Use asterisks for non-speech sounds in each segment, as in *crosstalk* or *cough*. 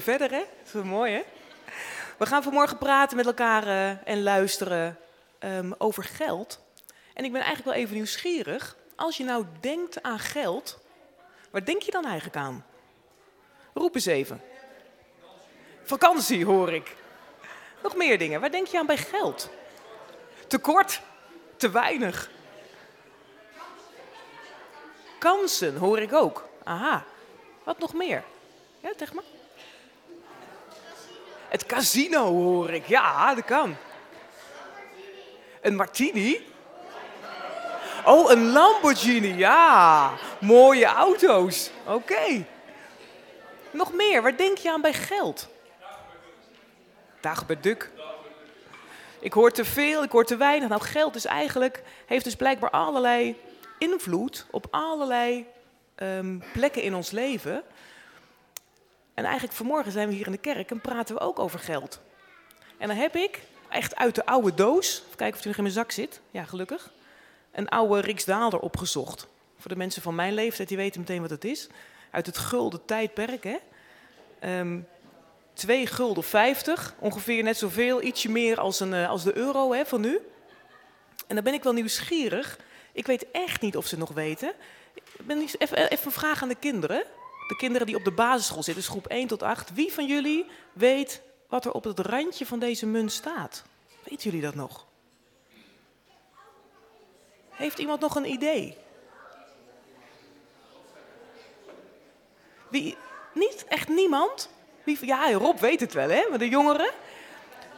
Verder, hè? Dat is mooi, hè? We gaan vanmorgen praten met elkaar eh, en luisteren ehm, over geld. En ik ben eigenlijk wel even nieuwsgierig. Als je nou denkt aan geld, waar denk je dan eigenlijk aan? Roep eens even. Vakantie, hoor ik. Nog meer dingen. Waar denk je aan bij geld? Tekort? Te weinig? Kansen, hoor ik ook. Aha. Wat nog meer? Ja, zeg maar. Het casino hoor ik. Ja, dat kan. Een martini? Oh, een Lamborghini. Ja, mooie auto's. Oké. Nog meer. Waar denk je aan bij geld? Dagobert Ik hoor te veel, ik hoor te weinig. Nou, geld is eigenlijk, heeft dus blijkbaar allerlei invloed op allerlei um, plekken in ons leven. En eigenlijk vanmorgen zijn we hier in de kerk en praten we ook over geld. En dan heb ik echt uit de oude doos, even kijken of hij nog in mijn zak zit. Ja, gelukkig. Een oude Riksdaalder opgezocht. Voor de mensen van mijn leeftijd, die weten meteen wat het is. Uit het gulden tijdperk, hè. Um, 2 gulden 50, ongeveer net zoveel, ietsje meer als, een, eh, als de euro hè, van nu. En dan ben ik wel nieuwsgierig. Ik weet echt niet of ze nog weten. Ik ben even, even een vraag aan de kinderen de kinderen die op de basisschool zitten, dus groep 1 tot 8. Wie van jullie weet wat er op het randje van deze munt staat? Weet jullie dat nog? Heeft iemand nog een idee? Wie, niet? Echt niemand? Wie, ja, Rob weet het wel, hè? Maar de jongeren?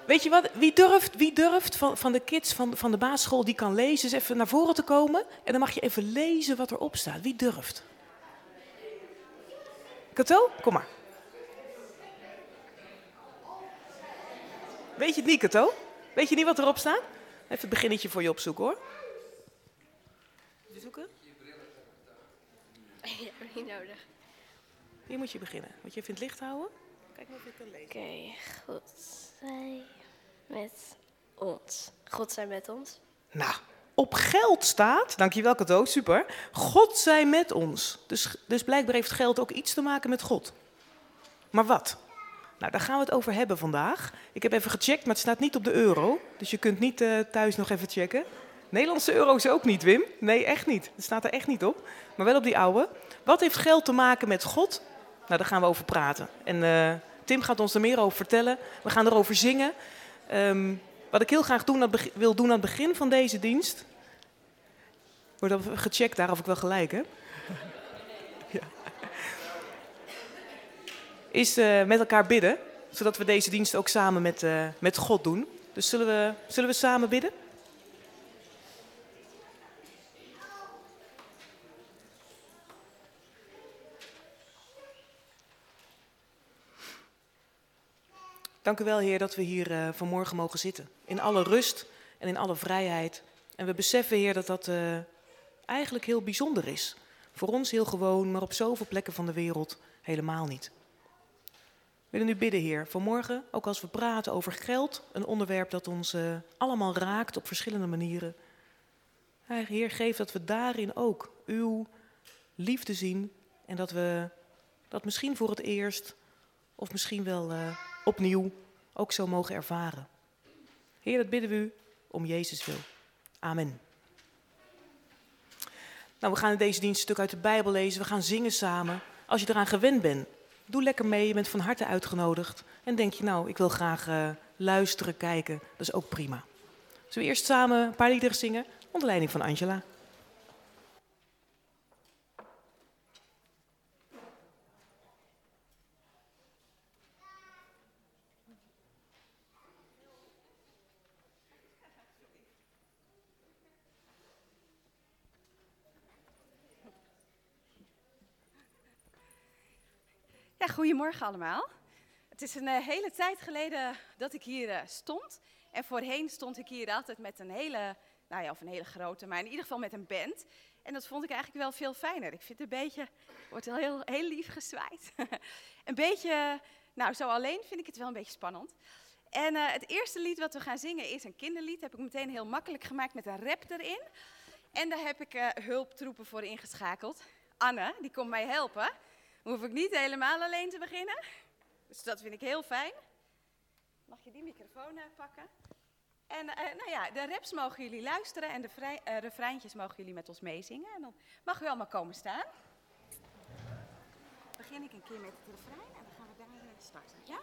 Weet je wat? Wie durft, wie durft van, van de kids van, van de basisschool die kan lezen, eens even naar voren te komen? En dan mag je even lezen wat erop staat. Wie durft? Kato, kom maar. Weet je het niet, Kato? Weet je niet wat erop staat? Even het beginnetje voor je opzoeken hoor. zoeken? *laughs* Ja, niet nodig. Hier moet je beginnen. Moet je even in het licht houden? Kijk maar of je het kan lezen. Oké, God zij met ons. God zij met ons. Nou, op geld staat, dankjewel cadeau, super, God zij met ons. Dus, dus blijkbaar heeft geld ook iets te maken met God. Maar wat? Nou, daar gaan we het over hebben vandaag. Ik heb even gecheckt, maar het staat niet op de euro. Dus je kunt niet uh, thuis nog even checken. Nederlandse euro's ook niet, Wim. Nee, echt niet. Het staat er echt niet op. Maar wel op die oude. Wat heeft geld te maken met God? Nou, daar gaan we over praten. En uh, Tim gaat ons er meer over vertellen. We gaan erover zingen. Um, wat ik heel graag wil doen aan het begin van deze dienst. Wordt gecheckt daar of ik wel gelijk heb. *laughs* Is uh, met elkaar bidden, zodat we deze dienst ook samen met, uh, met God doen. Dus zullen we, zullen we samen bidden? Dank u wel, Heer, dat we hier uh, vanmorgen mogen zitten. In alle rust en in alle vrijheid. En we beseffen, Heer, dat dat uh, eigenlijk heel bijzonder is. Voor ons heel gewoon, maar op zoveel plekken van de wereld helemaal niet. We willen nu bidden, Heer, vanmorgen, ook als we praten over geld, een onderwerp dat ons uh, allemaal raakt op verschillende manieren. Heer, geef dat we daarin ook uw liefde zien en dat we dat misschien voor het eerst of misschien wel opnieuw ook zo mogen ervaren. Heer, dat bidden we u om Jezus wil. Amen. Nou, we gaan in deze dienst een stuk uit de Bijbel lezen. We gaan zingen samen. Als je eraan gewend bent, doe lekker mee. Je bent van harte uitgenodigd. En denk je, nou, ik wil graag uh, luisteren, kijken. Dat is ook prima. Zullen we eerst samen een paar liederen zingen? Onder leiding van Angela. Goedemorgen allemaal. Het is een uh, hele tijd geleden dat ik hier uh, stond. En voorheen stond ik hier altijd met een hele, nou ja, of een hele grote, maar in ieder geval met een band. En dat vond ik eigenlijk wel veel fijner. Ik vind het een beetje, wordt wel heel, heel lief gezwaaid. *laughs* een beetje, nou zo alleen vind ik het wel een beetje spannend. En uh, het eerste lied wat we gaan zingen is een kinderlied. Dat heb ik meteen heel makkelijk gemaakt met een rap erin. En daar heb ik hulptroepen voor ingeschakeld. Anne, die komt mij helpen hoef ik niet helemaal alleen te beginnen. Dus dat vind ik heel fijn. Mag je die microfoon eh, pakken? En eh, nou ja, de raps mogen jullie luisteren en de vrij, eh, refreintjes mogen jullie met ons meezingen. En dan mag u allemaal komen staan. Begin ik een keer met het refrein en dan gaan we daar starten. Ja?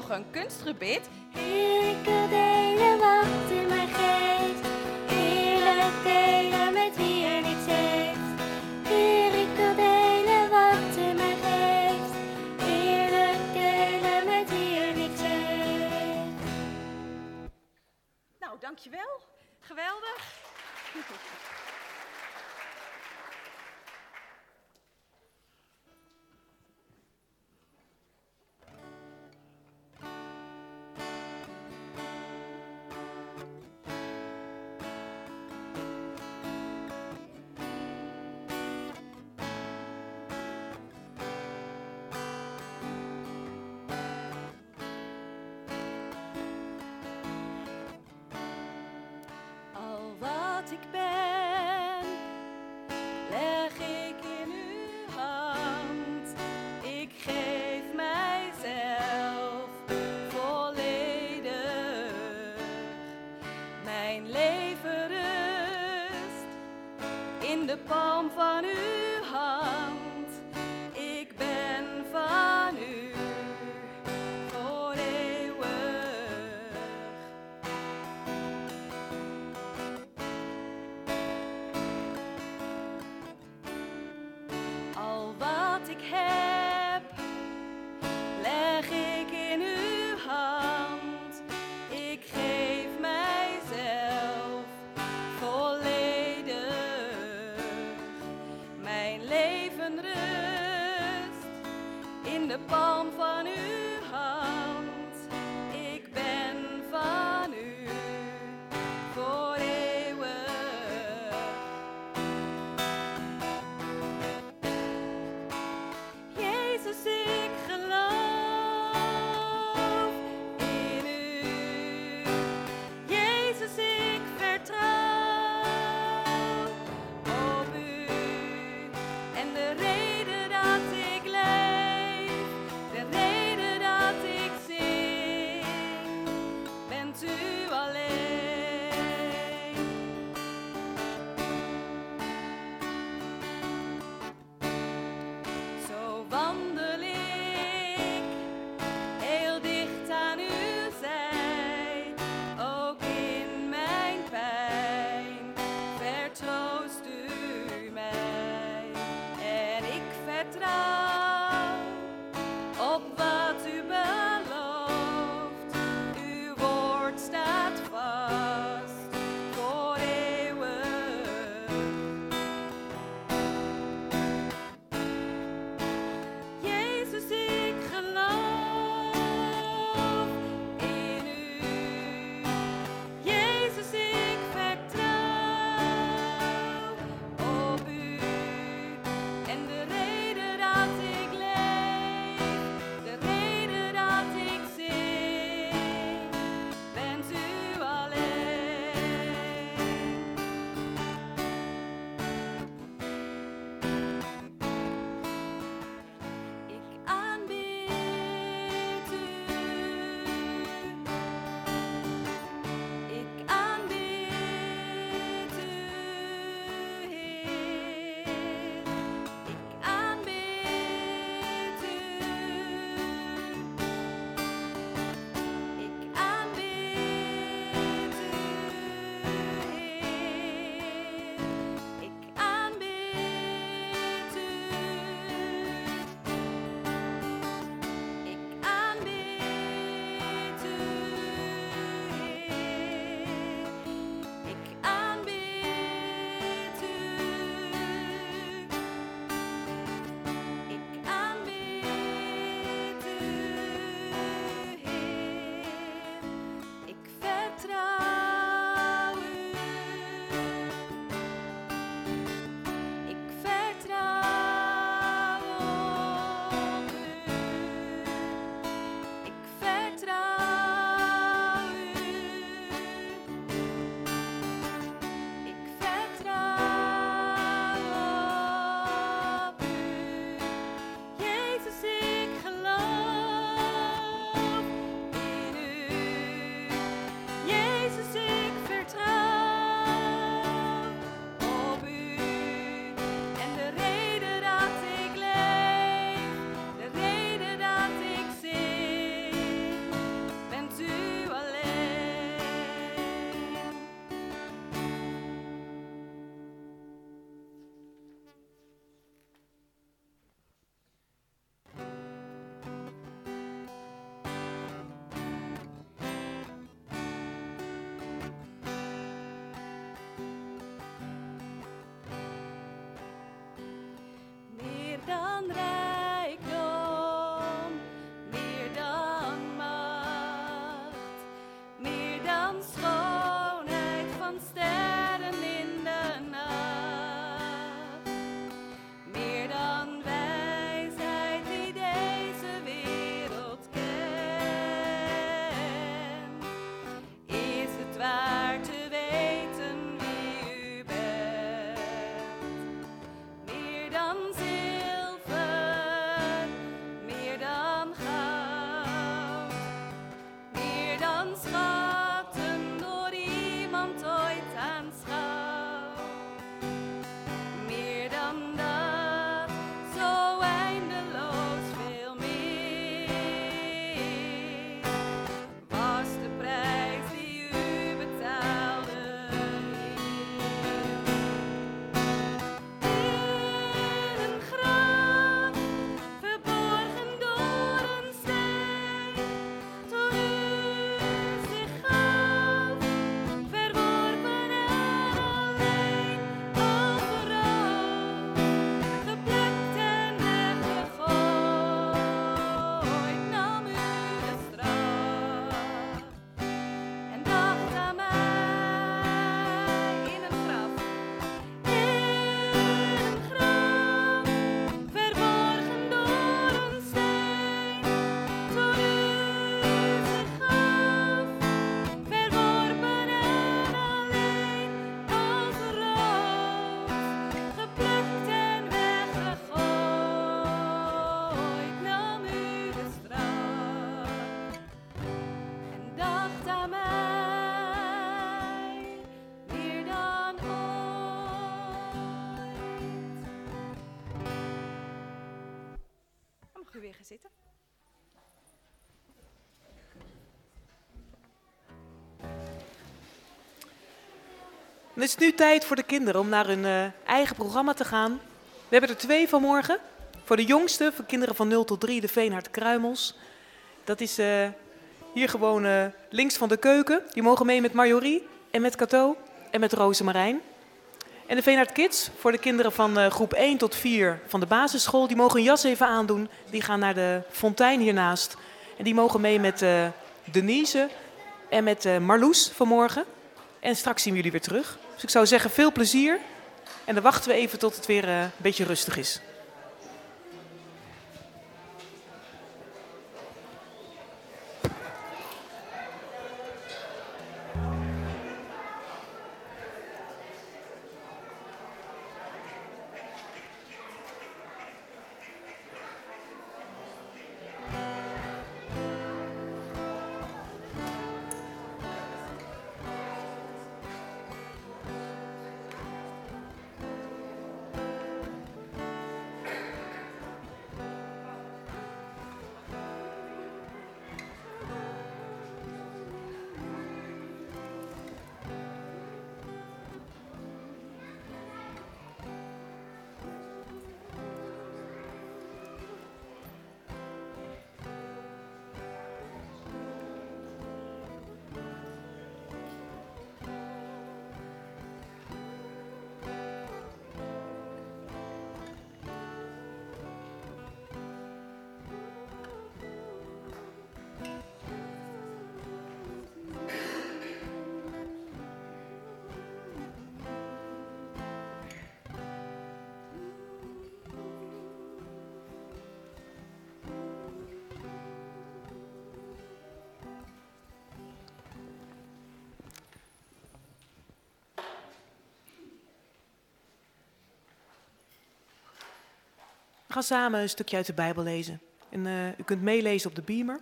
door een kunstgebit. wil delen wat in mijn geest. Heerlijk delen met wie er niets heeft. Heerlijke delen wat in mijn geest. Heerlijk delen met wie er niets heeft. Nou, dankjewel. Geweldig. Dan is het nu tijd voor de kinderen om naar hun eh, eigen programma te gaan. We hebben er twee vanmorgen. Voor de jongste, voor kinderen van 0 tot 3, de Veenhard Kruimels. Dat is eh, hier gewoon eh, links van de keuken. Die mogen mee met Marjorie en met Cato en met Rosemarijn. En de Veenhard Kids, voor de kinderen van groep 1 tot 4 van de basisschool. Die mogen hun jas even aandoen. Die gaan naar de fontein hiernaast. En die mogen mee met Denise en met Marloes vanmorgen. En straks zien we jullie weer terug. Dus ik zou zeggen, veel plezier. En dan wachten we even tot het weer eh, een beetje rustig is. Gaan samen een stukje uit de Bijbel lezen. En eh, u kunt meelezen op de beamer.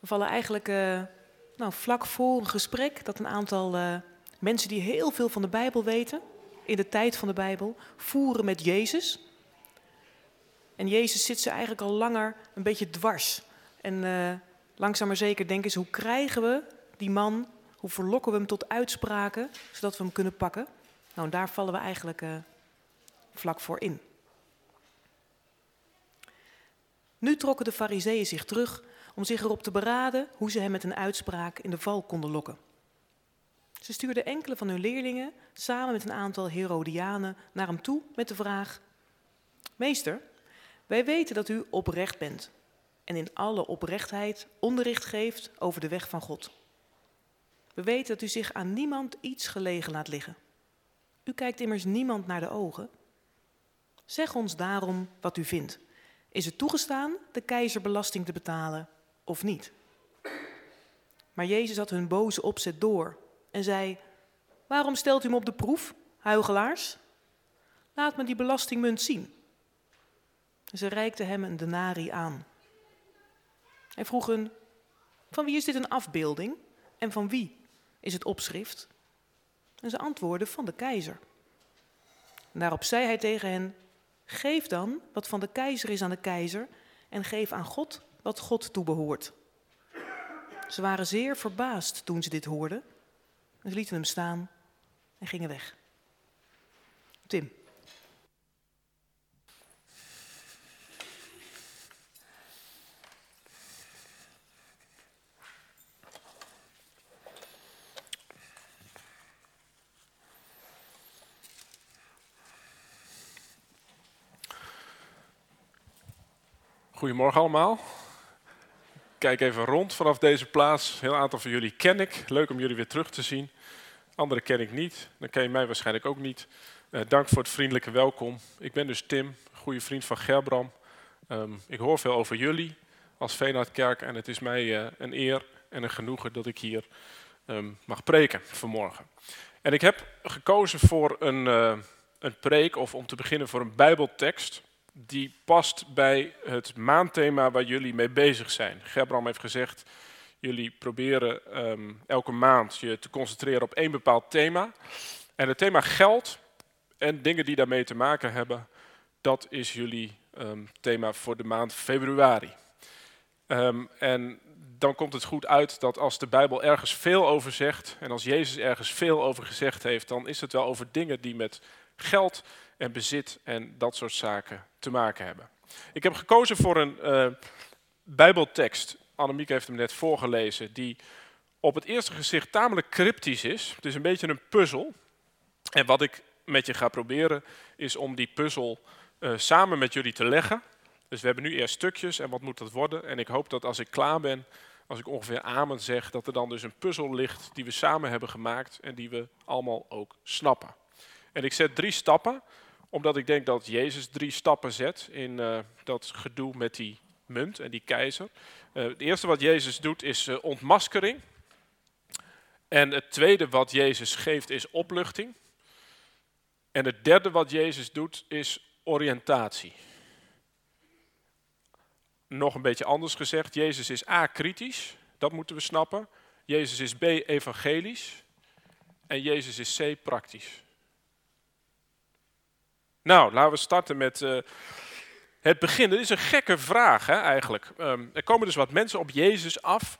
We vallen eigenlijk eh, nou, vlak voor een gesprek dat een aantal eh, mensen die heel veel van de Bijbel weten, in de tijd van de Bijbel, voeren met Jezus. En Jezus zit ze eigenlijk al langer een beetje dwars. En langzaam maar zeker denken ze, hoe krijgen we die man, hoe verlokken we hem tot uitspraken, zodat we hem kunnen pakken? Nou, daar vallen we eigenlijk vlak voor in. Nu trokken de fariseeën zich terug om zich erop te beraden hoe ze hem met een uitspraak in de val konden lokken. Ze stuurden enkele van hun leerlingen samen met een aantal Herodianen naar hem toe met de vraag: Meester, wij weten dat u oprecht bent en in alle oprechtheid onderricht geeft over de weg van God. We weten dat u zich aan niemand iets gelegen laat liggen. U kijkt immers niemand naar de ogen. Zeg ons daarom wat u vindt. Is het toegestaan de keizer belasting te betalen of niet? Maar Jezus had hun boze opzet door en zei: Waarom stelt u me op de proef, huigelaars? Laat me die belastingmunt zien. Ze reikte hem een denari aan. Hij vroeg hun: Van wie is dit een afbeelding en van wie is het opschrift? En ze antwoordden: Van de keizer. En daarop zei hij tegen hen: Geef dan wat van de keizer is aan de keizer en geef aan God wat God toebehoort. Ze waren zeer verbaasd toen ze dit hoorden. En ze lieten hem staan en gingen weg. Tim. Goedemorgen allemaal. Kijk even rond vanaf deze plaats. Een heel aantal van jullie ken ik. Leuk om jullie weer terug te zien. Andere ken ik niet. Dan ken je mij waarschijnlijk ook niet. Eh, dank voor het vriendelijke welkom. Ik ben dus Tim, goede vriend van Gerbram. Ehm, ik hoor veel over jullie als Veenhardkerk en het is mij eh, een eer en een genoegen dat ik hier ehm, mag preken vanmorgen. En ik heb gekozen voor een, eh, een preek of om te beginnen voor een bijbeltekst die past bij het maandthema waar jullie mee bezig zijn. Gebram heeft gezegd, jullie proberen ehm, elke maand je te concentreren op één bepaald thema. En het thema geld en dingen die daarmee te maken hebben, dat is jullie ehm, thema voor de maand februari. Ehm, en dan komt het goed uit dat als de Bijbel ergens veel over zegt en als Jezus ergens veel over gezegd heeft, dan is het wel over dingen die met geld en bezit en dat soort zaken te maken hebben. Ik heb gekozen voor een uh, Bijbeltekst. Annemiek heeft hem net voorgelezen, die op het eerste gezicht tamelijk cryptisch is. Het is een beetje een puzzel. En wat ik met je ga proberen, is om die puzzel uh, samen met jullie te leggen. Dus we hebben nu eerst stukjes en wat moet dat worden? En ik hoop dat als ik klaar ben, als ik ongeveer amen zeg, dat er dan dus een puzzel ligt die we samen hebben gemaakt en die we allemaal ook snappen. En ik zet drie stappen, omdat ik denk dat Jezus drie stappen zet in uh, dat gedoe met die munt en die keizer. Uh, het eerste wat Jezus doet is uh, ontmaskering. En het tweede wat Jezus geeft is opluchting. En het derde wat Jezus doet is oriëntatie. Nog een beetje anders gezegd, Jezus is A kritisch, dat moeten we snappen. Jezus is B evangelisch en Jezus is C praktisch. Nou, laten we starten met uh, het begin. Dit is een gekke vraag hè, eigenlijk. Um, er komen dus wat mensen op Jezus af.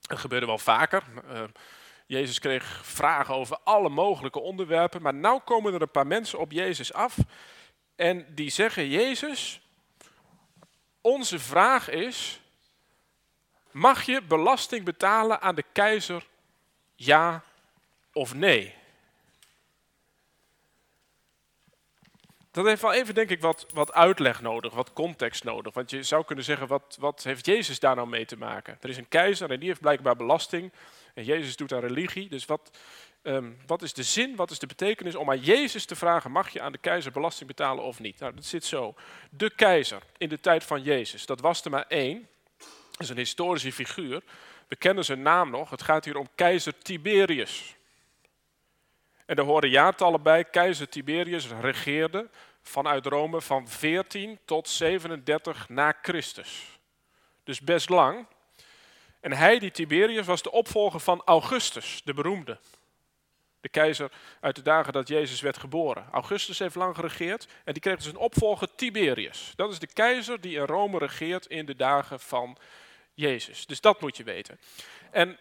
Dat gebeurde wel vaker. Uh, Jezus kreeg vragen over alle mogelijke onderwerpen. Maar nu komen er een paar mensen op Jezus af. En die zeggen, Jezus, onze vraag is, mag je belasting betalen aan de keizer, ja of nee? Dat heeft wel even, denk ik, wat, wat uitleg nodig, wat context nodig. Want je zou kunnen zeggen, wat, wat heeft Jezus daar nou mee te maken? Er is een keizer en die heeft blijkbaar belasting. En Jezus doet aan religie. Dus wat, um, wat is de zin, wat is de betekenis om aan Jezus te vragen, mag je aan de keizer belasting betalen of niet? Nou, dat zit zo. De keizer in de tijd van Jezus, dat was er maar één. Dat is een historische figuur. We kennen zijn naam nog. Het gaat hier om keizer Tiberius. En er horen jaartallen bij. Keizer Tiberius regeerde vanuit Rome van 14 tot 37 na Christus. Dus best lang. En hij, die Tiberius, was de opvolger van Augustus, de beroemde. De keizer uit de dagen dat Jezus werd geboren. Augustus heeft lang geregeerd en die kreeg dus een opvolger Tiberius. Dat is de keizer die in Rome regeert in de dagen van Jezus. Dus dat moet je weten. En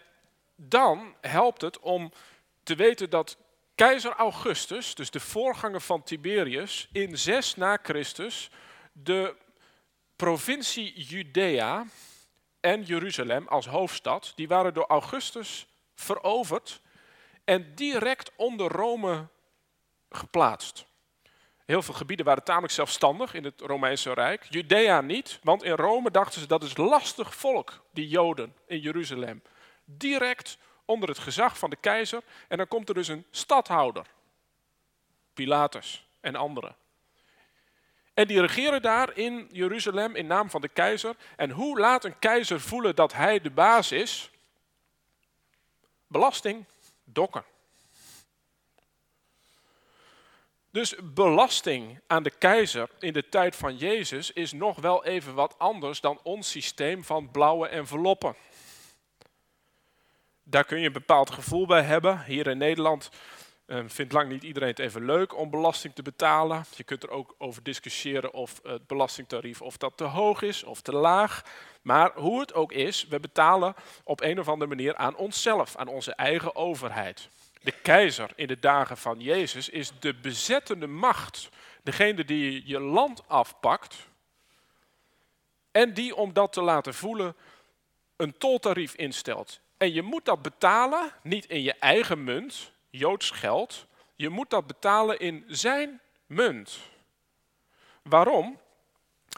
dan helpt het om te weten dat keizer Augustus, dus de voorganger van Tiberius, in 6 na Christus de provincie Judea en Jeruzalem als hoofdstad, die waren door Augustus veroverd en direct onder Rome geplaatst. Heel veel gebieden waren tamelijk zelfstandig in het Romeinse Rijk. Judea niet, want in Rome dachten ze dat is lastig volk, die Joden in Jeruzalem. Direct onder het gezag van de keizer en dan komt er dus een stadhouder, Pilatus en anderen. En die regeren daar in Jeruzalem in naam van de keizer. En hoe laat een keizer voelen dat hij de baas is? Belasting, dokken. Dus belasting aan de keizer in de tijd van Jezus is nog wel even wat anders dan ons systeem van blauwe enveloppen. Daar kun je een bepaald gevoel bij hebben. Hier in Nederland uh, vindt lang niet iedereen het even leuk om belasting te betalen. Je kunt er ook over discussiëren of het belastingtarief of dat te hoog is of te laag. Maar hoe het ook is, we betalen op een of andere manier aan onszelf, aan onze eigen overheid. De keizer in de dagen van Jezus is de bezettende macht. Degene die je land afpakt en die om dat te laten voelen een toltarief instelt. En je moet dat betalen, niet in je eigen munt, Joods geld. Je moet dat betalen in zijn munt. Waarom?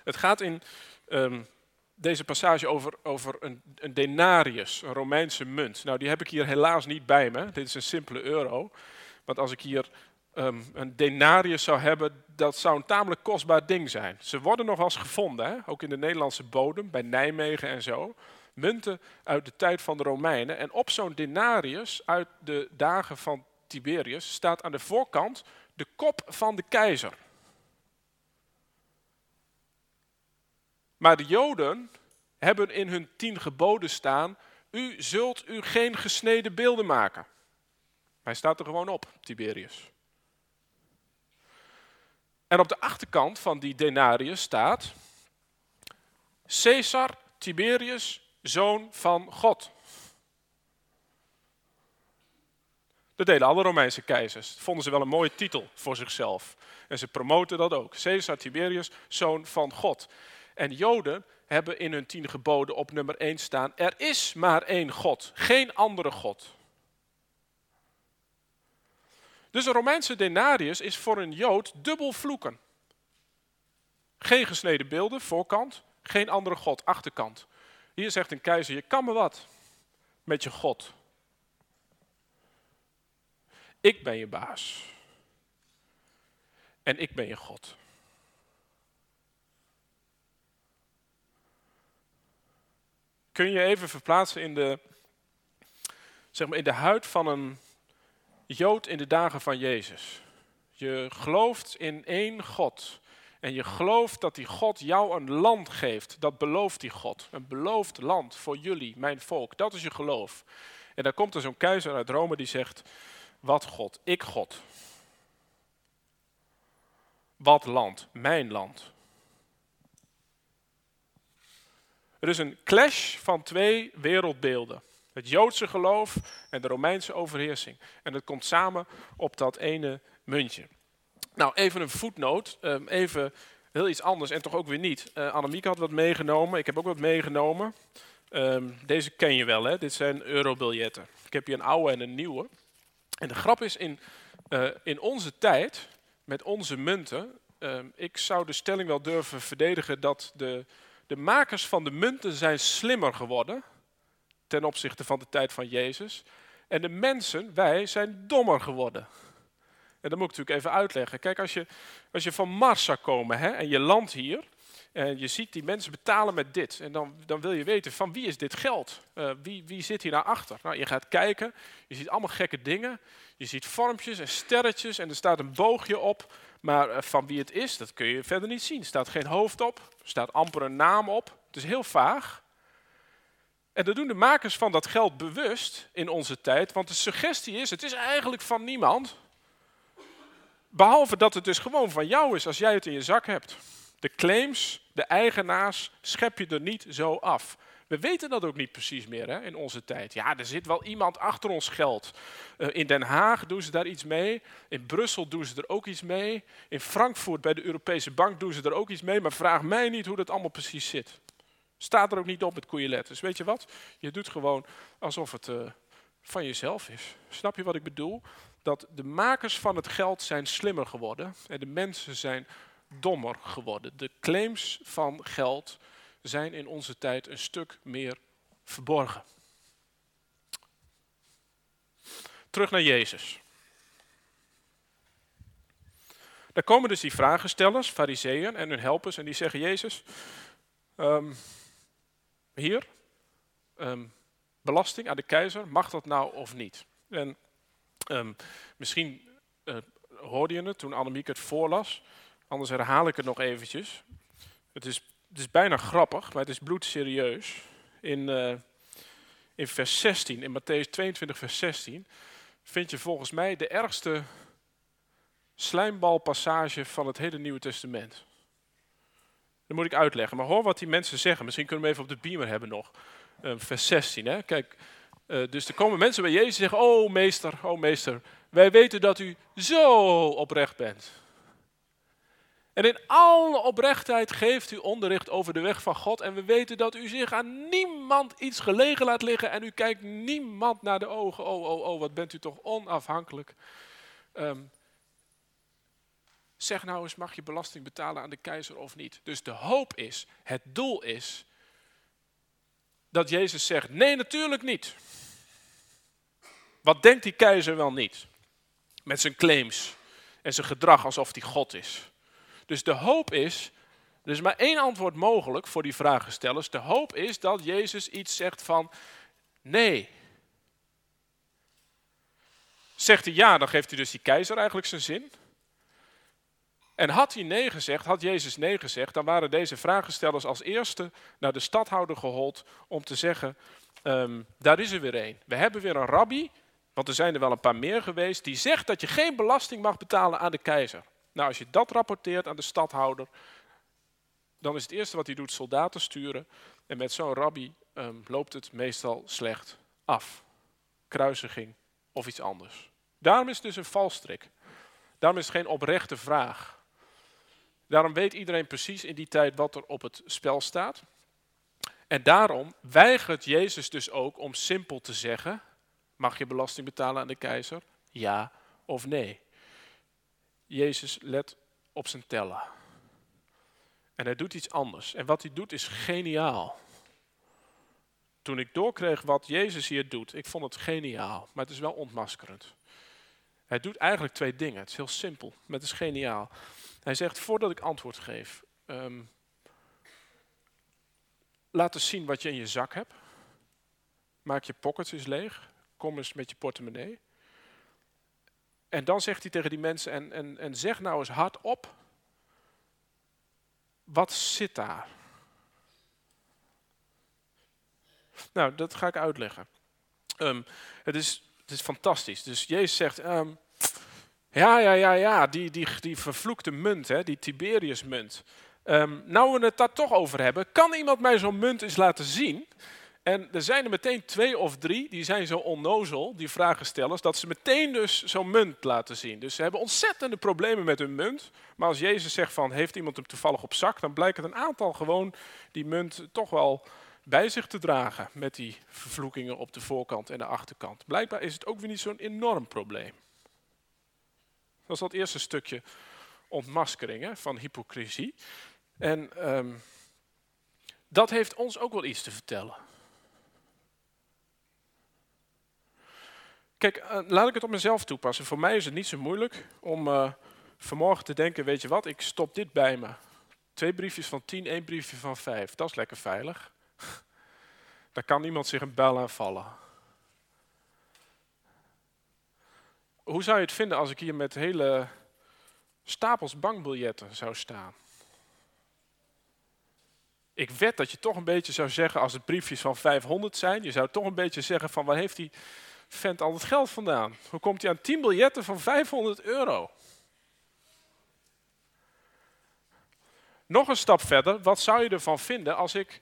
Het gaat in um, deze passage over, over een, een, denarius, een Romeinse munt. Nou, die heb ik hier helaas niet bij me. Dit is een simpele euro. Want als ik hier um, een denarius zou hebben, dat zou een tamelijk kostbaar ding zijn. Ze worden nog wel eens gevonden, hè? ook in de Nederlandse bodem, bij Nijmegen en zo munten uit de tijd van de Romeinen. En op zo'n denarius uit de dagen van Tiberius staat aan de voorkant de kop van de keizer. Maar de Joden hebben in hun tien geboden staan, u zult u geen gesneden beelden maken. Hij staat er gewoon op, Tiberius. En op de achterkant van die denarius staat Caesar Tiberius, zoon van God. Dat deden alle Romeinse keizers. Dat vonden ze wel een mooie titel voor zichzelf. En ze promoten dat ook. Caesar Tiberius, zoon van God. En Joden hebben in hun tien geboden op nummer 1 staan: er is maar één God, geen andere God. Dus een Romeinse denarius is voor een Jood dubbel vloeken. Geen gesneden beelden, voorkant, geen andere God, achterkant. Hier zegt een keizer, je kan me wat met je God. Ik ben je baas. En ik ben je God. Kun je even verplaatsen in de, zeg maar in de huid van een Jood in de dagen van Jezus. Je gelooft in één God. En je gelooft dat die God jou een land geeft. Dat belooft die God. Een beloofd land voor jullie, mijn volk. Dat is je geloof. En dan komt er zo'n keizer uit Rome die zegt: Wat God? Ik God. Wat land? Mijn land. Er is een clash van twee wereldbeelden. Het Joodse geloof en de Romeinse overheersing. En het komt samen op dat ene muntje. Nou, even een voetnoot. Ehm, even heel iets anders en toch ook weer niet. Uh, Annemieke had wat meegenomen. Ik heb ook wat meegenomen. Ehm, deze ken je wel, hè? Dit zijn eurobiljetten. Ik heb hier een oude en een nieuwe. En de grap is, in, uh, in onze tijd, met onze munten... Ehm, ik zou de stelling wel durven verdedigen dat de, de makers van de munten zijn slimmer geworden ten opzichte van de tijd van Jezus. En de mensen, wij, zijn dommer geworden. En dat moet ik natuurlijk even uitleggen. Kijk, als je, als je van Mars zou komen hè, en je landt hier en je ziet die mensen betalen met dit. En dan, dan wil je weten van wie is dit geld? Uh, wie, wie zit hier naar achter? Nou, je gaat kijken, je ziet allemaal gekke dingen. Je ziet vormpjes en sterretjes en er staat een boogje op. Maar uh, van wie het is, dat kun je verder niet zien. Er staat geen hoofd op, er staat amper een naam op. Het is heel vaag. En dat doen de makers van dat geld bewust in onze tijd, want de suggestie is, het is eigenlijk van niemand. Behalve dat het dus gewoon van jou is als jij het in je zak hebt. De claims, de eigenaars, schep je er niet zo af. We weten dat ook niet precies meer hè, in onze tijd. Ja, er zit wel iemand achter ons geld. Uh, in Den Haag doen ze daar iets mee. In Brussel doen ze er ook iets mee. In Frankfurt bij de Europese Bank doen ze er ook iets mee. Maar vraag mij niet hoe dat allemaal precies zit. Staat er ook niet op met koeienletters. Weet je wat? Je doet gewoon alsof het uh, van jezelf is. Snap je wat ik bedoel? Dat de makers van het geld zijn slimmer geworden en de mensen zijn dommer geworden. De claims van geld zijn in onze tijd een stuk meer verborgen. Terug naar Jezus. Daar komen dus die vragenstellers, fariseeën en hun helpers, en die zeggen: Jezus, um, hier, um, belasting aan de keizer, mag dat nou of niet? En um, misschien uh, hoorde je het toen Annemiek het voorlas, anders herhaal ik het nog eventjes. Het is, het is bijna grappig, maar het is bloedserieus. In, uh, in vers 16, in Matthäus 22 vers 16, vind je volgens mij de ergste slijmbalpassage van het hele Nieuwe Testament. Dat moet ik uitleggen. Maar hoor wat die mensen zeggen. Misschien kunnen we even op de beamer hebben nog. Uh, vers 16. Hè? Kijk, uh, dus er komen mensen bij Jezus en zeggen: Oh meester, oh meester, wij weten dat u zo oprecht bent. En in alle oprechtheid geeft u onderricht over de weg van God. En we weten dat u zich aan niemand iets gelegen laat liggen. En u kijkt niemand naar de ogen. Oh, oh, oh, wat bent u toch onafhankelijk. Um, Zeg nou eens, mag je belasting betalen aan de keizer of niet? Dus de hoop is, het doel is, dat Jezus zegt, nee natuurlijk niet. Wat denkt die keizer wel niet? Met zijn claims en zijn gedrag alsof hij God is. Dus de hoop is, er is maar één antwoord mogelijk voor die vragenstellers. De hoop is dat Jezus iets zegt van, nee. Zegt hij ja, dan geeft hij dus die keizer eigenlijk zijn zin. En had hij nee gezegd, had Jezus nee gezegd, dan waren deze vragenstellers als eerste naar de stadhouder gehold om te zeggen, um, daar is er weer een. We hebben weer een rabbi, want er zijn er wel een paar meer geweest, die zegt dat je geen belasting mag betalen aan de keizer. Nou, als je dat rapporteert aan de stadhouder, dan is het eerste wat hij doet soldaten sturen. En met zo'n rabbi ehm, loopt het meestal slecht af. Kruisiging of iets anders. Daarom is het dus een valstrik. Daarom is het geen oprechte vraag. Daarom weet iedereen precies in die tijd wat er op het spel staat. En daarom weigert Jezus dus ook om simpel te zeggen: mag je belasting betalen aan de keizer? Ja of nee? Jezus let op zijn tellen. En hij doet iets anders. En wat hij doet is geniaal. Toen ik doorkreeg wat Jezus hier doet, ik vond het geniaal, maar het is wel ontmaskerend. Hij doet eigenlijk twee dingen. Het is heel simpel, maar het is geniaal. Hij zegt, voordat ik antwoord geef, um, laat eens zien wat je in je zak hebt. Maak je pockets eens leeg. Kom eens met je portemonnee. En dan zegt hij tegen die mensen, en, en, en zeg nou eens hardop, wat zit daar? Nou, dat ga ik uitleggen. Ehm, het, is, het is fantastisch. Dus Jezus zegt, ehm, ja, ja, ja, ja, die, die, die vervloekte munt, hè, die Tiberius munt. Um, nou we het daar toch over hebben, kan iemand mij zo'n munt eens laten zien? En er zijn er meteen twee of drie, die zijn zo onnozel, die vragenstellers, dat ze meteen dus zo'n munt laten zien. Dus ze hebben ontzettende problemen met hun munt. Maar als Jezus zegt van, heeft iemand hem toevallig op zak, dan blijkt een aantal gewoon die munt toch wel bij zich te dragen. Met die vervloekingen op de voorkant en de achterkant. Blijkbaar is het ook weer niet zo'n enorm probleem. Dat is dat eerste stukje ontmaskering hè, van hypocrisie. En um, dat heeft ons ook wel iets te vertellen. Kijk, uh, laat ik het op mezelf toepassen. Voor mij is het niet zo moeilijk om uh, vanmorgen te denken, weet je wat, ik stop dit bij me. Twee briefjes van tien, één briefje van vijf. Dat is lekker veilig. *laughs* Daar kan niemand zich een bel aan vallen. Hoe zou je het vinden als ik hier met hele stapels bankbiljetten zou staan? Ik wed dat je toch een beetje zou zeggen, als het briefjes van 500 zijn, je zou toch een beetje zeggen van waar heeft die vent al het geld vandaan? Hoe komt hij aan 10 biljetten van 500 euro? Nog een stap verder, wat zou je ervan vinden als ik,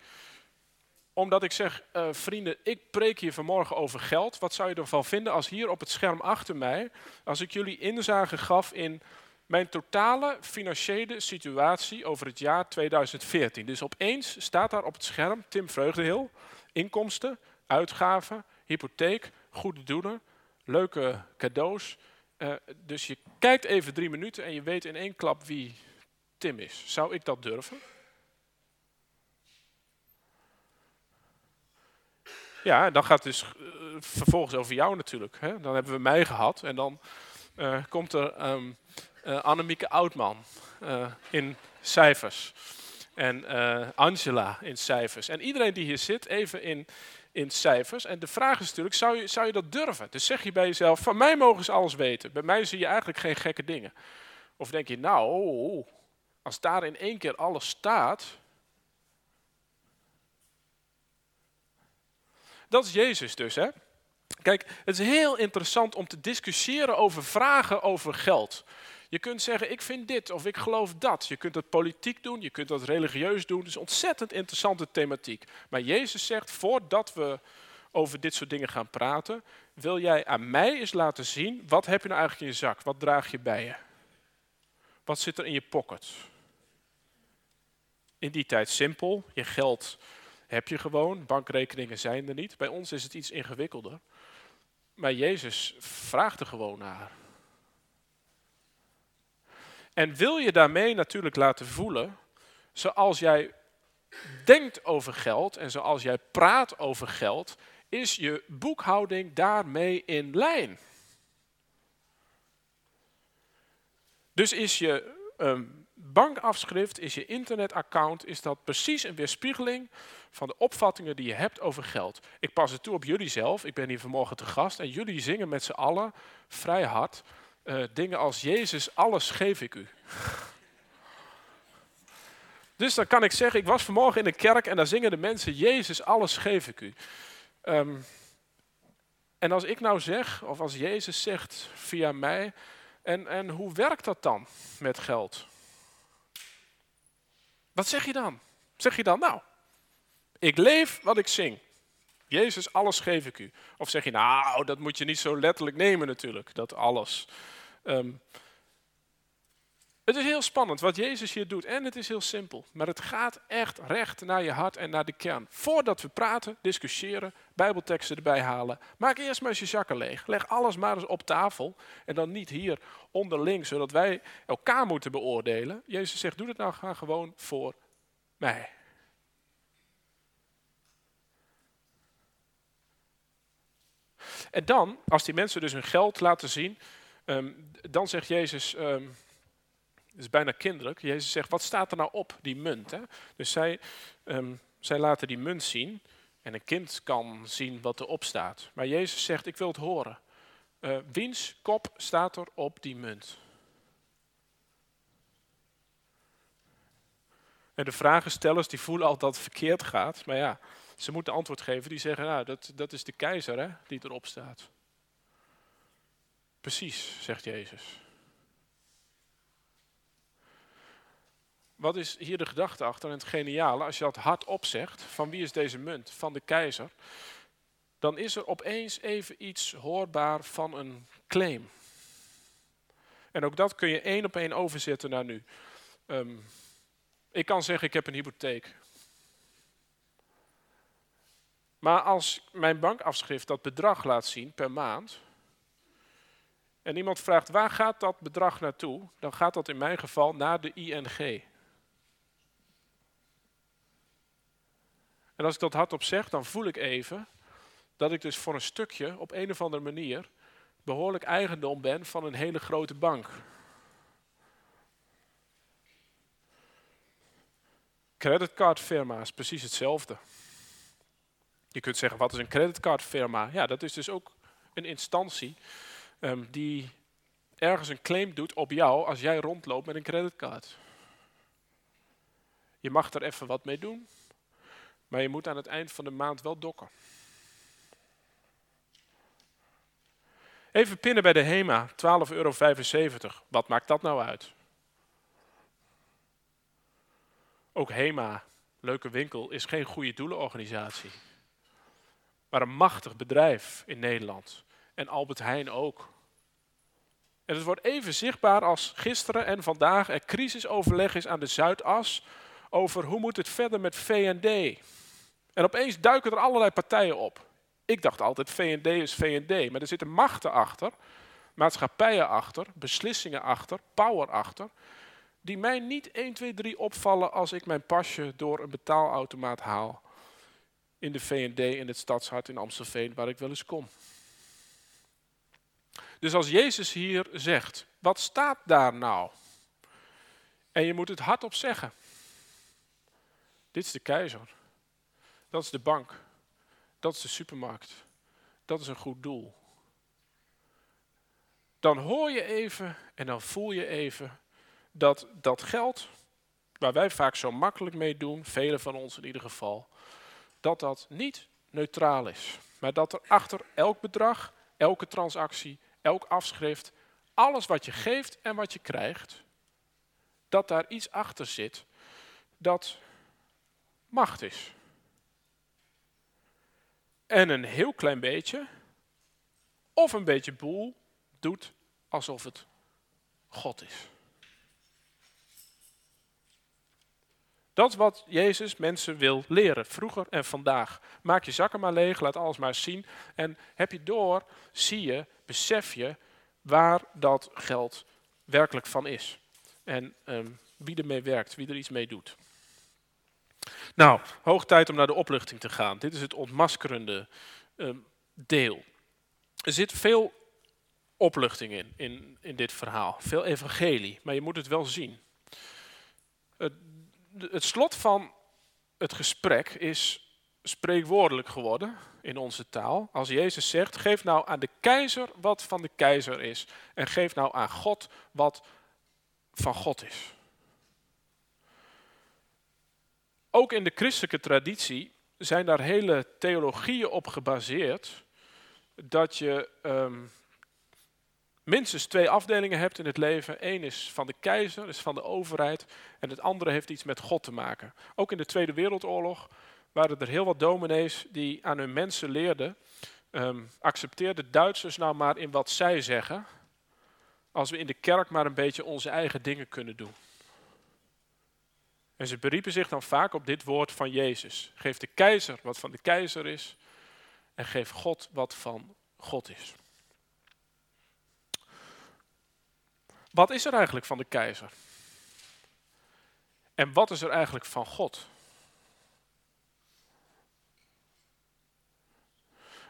omdat ik zeg, uh, vrienden, ik preek hier vanmorgen over geld, wat zou je ervan vinden als hier op het scherm achter mij, als ik jullie inzage gaf in mijn totale financiële situatie over het jaar 2014. Dus opeens staat daar op het scherm Tim Vreugdehil, inkomsten, uitgaven, hypotheek, goede doelen, leuke cadeaus. Uh, dus je kijkt even drie minuten en je weet in één klap wie Tim is. Zou ik dat durven? Ja, dan gaat het dus uh, vervolgens over jou natuurlijk. Hè? Dan hebben we mij gehad en dan uh, komt er um, Annemieke Oudman in cijfers. En Angela in cijfers. En iedereen die hier zit, even in, in cijfers. En de vraag is natuurlijk, zou je, zou je dat durven? Dus zeg je bij jezelf, van mij mogen ze alles weten. Bij mij zie je eigenlijk geen gekke dingen. Of denk je, nou, als daar in één keer alles staat. Dat is Jezus dus, hè? Kijk, het is heel interessant om te discussiëren over vragen over geld. Je kunt zeggen, ik vind dit of ik geloof dat. Je kunt dat politiek doen, je kunt dat religieus doen. Het is een ontzettend interessante thematiek. Maar Jezus zegt, voordat we over dit soort dingen gaan praten, wil jij aan mij eens laten zien, wat heb je nou eigenlijk in je zak? Wat draag je bij je? Wat zit er in je pocket? In die tijd simpel, je geld heb je gewoon, bankrekeningen zijn er niet. Bij ons is het iets ingewikkelder. Maar Jezus vraagt er gewoon naar. En wil je daarmee natuurlijk laten voelen, zoals jij denkt over geld en zoals jij praat over geld, is je boekhouding daarmee in lijn. Dus is je um, bankafschrift, is je internetaccount, is dat precies een weerspiegeling van de opvattingen die je hebt over geld. Ik pas het toe op jullie zelf, ik ben hier vanmorgen te gast en jullie zingen met z'n allen vrij hard uh, dingen als Jezus, alles geef ik u. dus dan kan ik zeggen, ik was vanmorgen in de kerk en daar zingen de mensen, Jezus, alles geef ik u. Um, en als ik nou zeg, of als Jezus zegt via mij, En, en hoe werkt dat dan met geld? Wat zeg je dan? Zeg je dan, nou, ik leef wat ik zing. Jezus, alles geef ik u. Of zeg je, nou, dat moet je niet zo letterlijk nemen natuurlijk, dat alles. Ehm, het is heel spannend wat Jezus hier doet en het is heel simpel. Maar het gaat echt recht naar je hart en naar de kern. Voordat we praten, discussiëren, bijbelteksten erbij halen, maak eerst maar eens je zakken leeg. Leg alles maar eens op tafel en dan niet hier onderling, zodat wij elkaar moeten beoordelen. Jezus zegt, doe het nou gewoon voor mij. En dan, als die mensen dus hun geld laten zien, ehm, dan zegt Jezus, het is bijna kinderlijk, Jezus zegt, wat staat er nou op, die munt? Hè? Dus zij, um, zij laten die munt zien en een kind kan zien wat erop staat. Maar Jezus zegt, ik wil het horen. Uh, wiens kop staat er op die munt? En de vragenstellers die voelen al dat het verkeerd gaat, maar ja, ze moeten antwoord geven. Die zeggen, nou, dat, dat is de keizer hè, die erop staat. Precies, zegt Jezus. Wat is hier de gedachte achter en het geniale? Als je dat hardop zegt, van wie is deze munt? Van de keizer. Dan is er opeens even iets hoorbaar van een claim. En ook dat kun je één op één overzetten naar nu. Um, ik kan zeggen, ik heb een hypotheek. Maar als mijn bankafschrift dat bedrag laat zien per maand, en iemand vraagt waar gaat dat bedrag naartoe, dan gaat dat in mijn geval naar de ING. En als ik dat hardop zeg, dan voel ik even dat ik dus voor een stukje op een of andere manier behoorlijk eigendom ben van een hele grote bank. Creditcardfirma is precies hetzelfde. Je kunt zeggen, wat is een creditcardfirma? Ja, dat is dus ook een instantie um, die ergens een claim doet op jou als jij rondloopt met een creditcard. Je mag er even wat mee doen, maar je moet aan het eind van de maand wel dokken. Even pinnen bij de HEMA, 12,75 euro. Wat maakt dat nou uit? Ook HEMA, leuke winkel, is geen goede doelenorganisatie. Maar een machtig bedrijf in Nederland. En Albert Heijn ook. En het wordt even zichtbaar als gisteren en vandaag er crisisoverleg is aan de Zuidas over hoe moet het verder met V&D. En opeens duiken er allerlei partijen op. Ik dacht altijd V&D is V&D, maar er zitten machten achter, maatschappijen achter, beslissingen achter, power achter, die mij niet 1, 2, 3 opvallen als ik mijn pasje door een betaalautomaat haal in de V&D in het stadshart in Amstelveen, waar ik wel eens kom. Dus als Jezus hier zegt, wat staat daar nou? En je moet het hardop zeggen. Dit is de keizer. Dat is de bank. Dat is de supermarkt. Dat is een goed doel. Dan hoor je even en dan voel je even dat dat geld, waar wij vaak zo makkelijk mee doen, velen van ons in ieder geval, dat dat niet neutraal is. Maar dat er achter elk bedrag, elke transactie, elk afschrift, alles wat je geeft en wat je krijgt, dat daar iets achter zit dat macht is. En een heel klein beetje, of een beetje boel, doet alsof het God is. Dat is wat Jezus mensen wil leren, vroeger en vandaag. Maak je zakken maar leeg, laat alles maar zien. En heb je door, zie je, besef je waar dat geld werkelijk van is. En um, wie ermee werkt, wie er iets mee doet. Nou, hoog tijd om naar de opluchting te gaan. Dit is het ontmaskerende um, deel. Er zit veel opluchting in, in, in dit verhaal. Veel evangelie, maar je moet het wel zien. Het slot van het gesprek is spreekwoordelijk geworden in onze taal. Als Jezus zegt, geef nou aan de keizer wat van de keizer is. En geef nou aan God wat van God is. Ook in de christelijke traditie zijn daar hele theologieën op gebaseerd. Dat je um, minstens twee afdelingen hebt in het leven. Eén is van de keizer, is van de overheid. En het andere heeft iets met God te maken. Ook in de Tweede Wereldoorlog waren er heel wat dominees die aan hun mensen leerden. Um, accepteer Duitsers nou maar in wat zij zeggen. Als we in de kerk maar een beetje onze eigen dingen kunnen doen. En ze beriepen zich dan vaak op dit woord van Jezus. Geef de keizer wat van de keizer is. En geef God wat van God is. Wat is er eigenlijk van de keizer? En wat is er eigenlijk van God?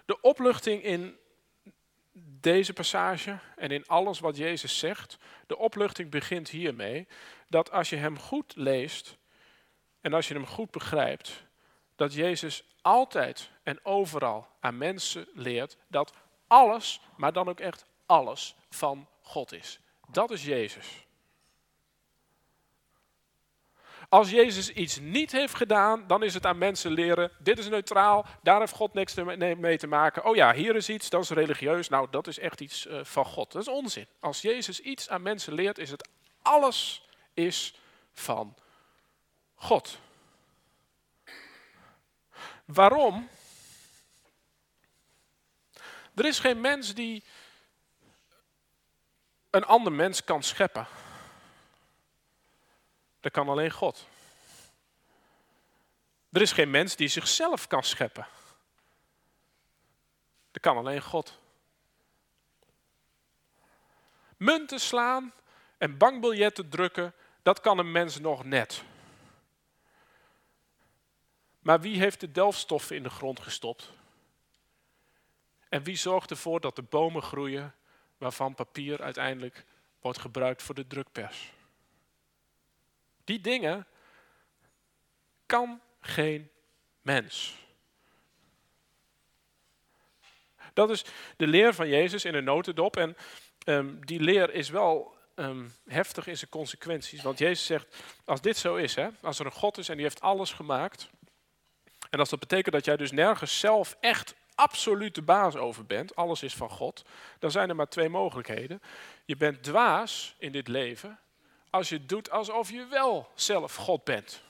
De opluchting in deze passage en in alles wat Jezus zegt, de opluchting begint hiermee dat als je hem goed leest en als je hem goed begrijpt, dat Jezus altijd en overal aan mensen leert dat alles, maar dan ook echt alles van God is. Dat is Jezus. Als Jezus iets niet heeft gedaan, dan is het aan mensen leren, dit is neutraal, daar heeft God niks mee te maken. Oh ja, hier is iets, dat is religieus, nou dat is echt iets eh, van God. Dat is onzin. Als Jezus iets aan mensen leert, is het alles is van God. Waarom? Er is geen mens die een ander mens kan scheppen. Dat kan alleen God. Er is geen mens die zichzelf kan scheppen. Dat kan alleen God. Munten slaan en bankbiljetten drukken, dat kan een mens nog net. Maar wie heeft de delfstoffen in de grond gestopt? En wie zorgt ervoor dat de bomen groeien waarvan papier uiteindelijk wordt gebruikt voor de drukpers? Die dingen kan geen mens. Dat is de leer van Jezus in een notendop. En um, die leer is wel um, heftig in zijn consequenties. Want Jezus zegt, als dit zo is, hè, als er een God is en die heeft alles gemaakt. En als dat betekent dat jij dus nergens zelf echt absoluut de baas over bent, alles is van God, dan zijn er maar twee mogelijkheden. Je bent dwaas in dit leven als je doet alsof je wel zelf God bent.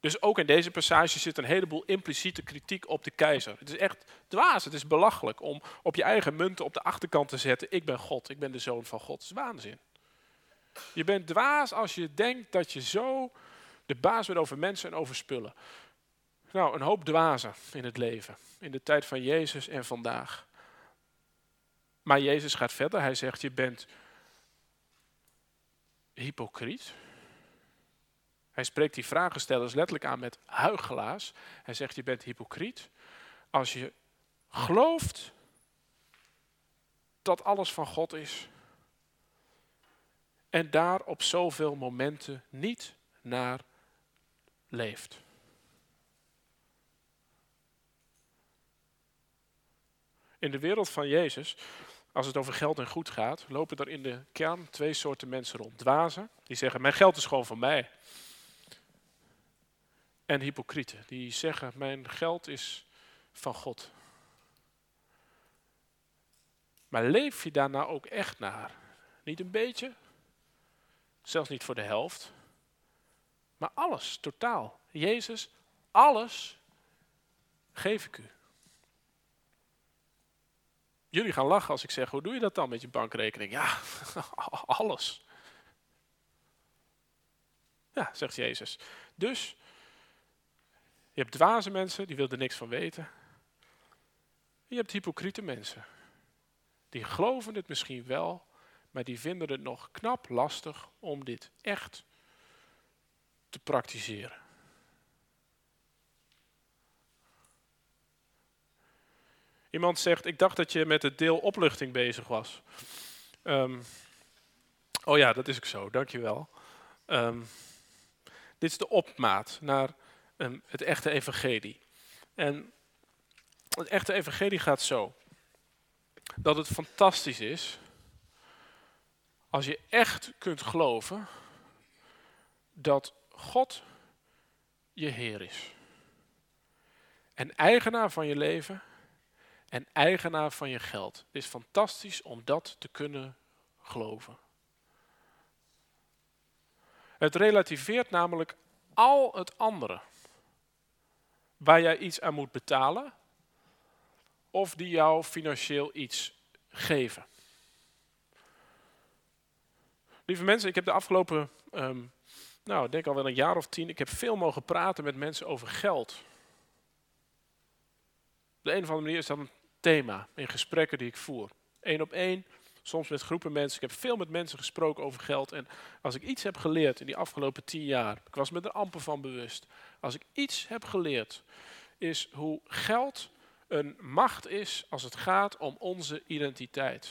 Dus ook in deze passage zit een heleboel impliciete kritiek op de keizer. Het is echt dwaas, het is belachelijk om op je eigen munten op de achterkant te zetten: Ik ben God, ik ben de zoon van God. Dat is waanzin. Je bent dwaas als je denkt dat je zo de baas bent over mensen en over spullen. Nou, een hoop dwazen in het leven, in de tijd van Jezus en vandaag. Maar Jezus gaat verder, hij zegt: Je bent hypocriet. Hij spreekt die vragenstellers letterlijk aan met huigelaars. Hij zegt, je bent hypocriet als je gelooft dat alles van God is en daar op zoveel momenten niet naar leeft. In de wereld van Jezus als het over geld en goed gaat, lopen er in de kern twee soorten mensen rond. Dwazen, die zeggen, mijn geld is gewoon van mij. En hypocrieten, die zeggen, mijn geld is van God. Maar leef je daar nou ook echt naar? Niet een beetje, zelfs niet voor de helft, maar alles, totaal. Jezus, alles geef ik u. Jullie gaan lachen als ik zeg, hoe doe je dat dan met je bankrekening? Ja, *laughs* alles. Ja, zegt Jezus. Dus, je hebt dwaze mensen, die willen er niks van weten. Je hebt hypocriete mensen. Die geloven het misschien wel, maar die vinden het nog knap lastig om dit echt te praktiseren. Iemand zegt, ik dacht dat je met het deel opluchting bezig was. Um, oh ja, dat is ook zo, dankjewel. Um, dit is de opmaat naar um, het echte evangelie. En het echte evangelie gaat zo. Dat het fantastisch is als je echt kunt geloven dat God je Heer is. En eigenaar van je leven en eigenaar van je geld. Het is fantastisch om dat te kunnen geloven. Het relativeert namelijk al het andere waar jij iets aan moet betalen of die jou financieel iets geven. Lieve mensen, ik heb de afgelopen, um, nou, ik denk al wel een jaar of tien, ik heb veel mogen praten met mensen over geld. De een of andere manier is dat een thema in gesprekken die ik voer. Eén op één, soms met groepen mensen. Ik heb veel met mensen gesproken over geld. En als ik iets heb geleerd in die afgelopen tien jaar, ik was me er amper van bewust. Als ik iets heb geleerd, is hoe geld een macht is als het gaat om onze identiteit.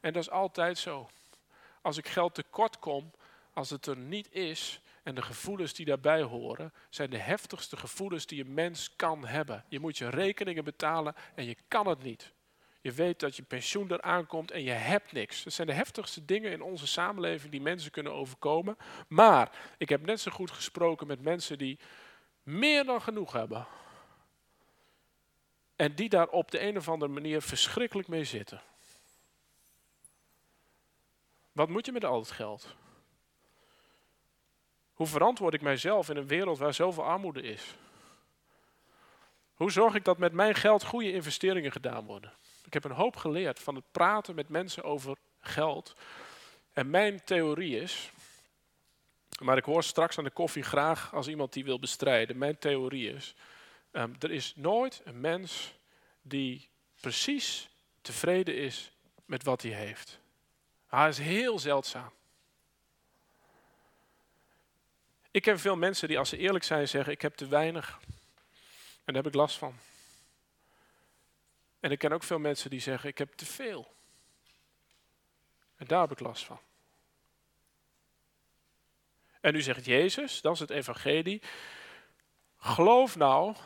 En dat is altijd zo. Als ik geld tekort kom, als het er niet is, en de gevoelens die daarbij horen, zijn de heftigste gevoelens die een mens kan hebben. Je moet je rekeningen betalen en je kan het niet. Je weet dat je pensioen eraan komt en je hebt niks. Dat zijn de heftigste dingen in onze samenleving die mensen kunnen overkomen. Maar ik heb net zo goed gesproken met mensen die meer dan genoeg hebben. En die daar op de een of andere manier verschrikkelijk mee zitten. Wat moet je met al het geld? Hoe verantwoord ik mijzelf in een wereld waar zoveel armoede is? Hoe zorg ik dat met mijn geld goede investeringen gedaan worden? Ik heb een hoop geleerd van het praten met mensen over geld. En mijn theorie is, maar ik hoor straks aan de koffie graag als iemand die wil bestrijden. Mijn theorie is, um, er is nooit een mens die precies tevreden is met wat hij heeft. Hij is heel zeldzaam. Ik ken veel mensen die als ze eerlijk zijn zeggen, ik heb te weinig. En daar heb ik last van. En ik ken ook veel mensen die zeggen, ik heb te veel. En daar heb ik last van. En nu zegt Jezus, dat is het evangelie. Geloof nou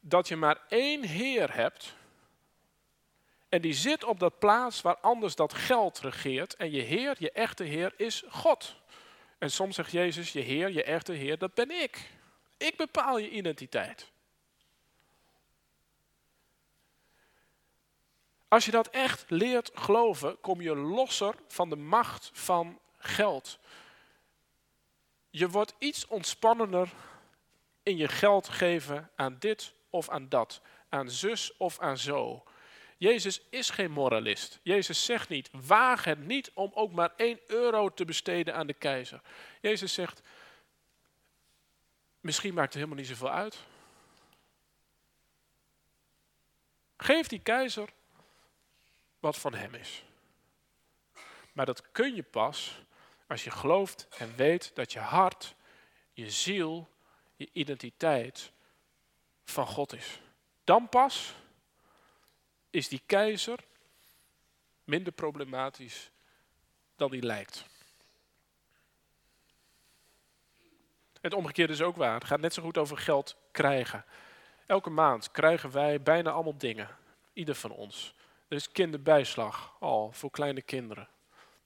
dat je maar één Heer hebt. En die zit op dat plaats waar anders dat geld regeert. En je Heer, je echte Heer, is God. En soms zegt Jezus, je Heer, je echte Heer, dat ben ik. Ik bepaal je identiteit. Als je dat echt leert geloven, kom je losser van de macht van geld. Je wordt iets ontspannender in je geld geven aan dit of aan dat, aan zus of aan zo. Jezus is geen moralist. Jezus zegt niet, waag het niet om ook maar één euro te besteden aan de keizer. Jezus zegt, misschien maakt het helemaal niet zoveel uit. Geef die keizer wat van hem is. Maar dat kun je pas als je gelooft en weet dat je hart, je ziel, je identiteit van God is. Dan pas is die keizer minder problematisch dan die lijkt. Het omgekeerde is ook waar. Het gaat net zo goed over geld krijgen. Elke maand krijgen wij bijna allemaal dingen. Ieder van ons. Er is kinderbijslag al voor kleine kinderen.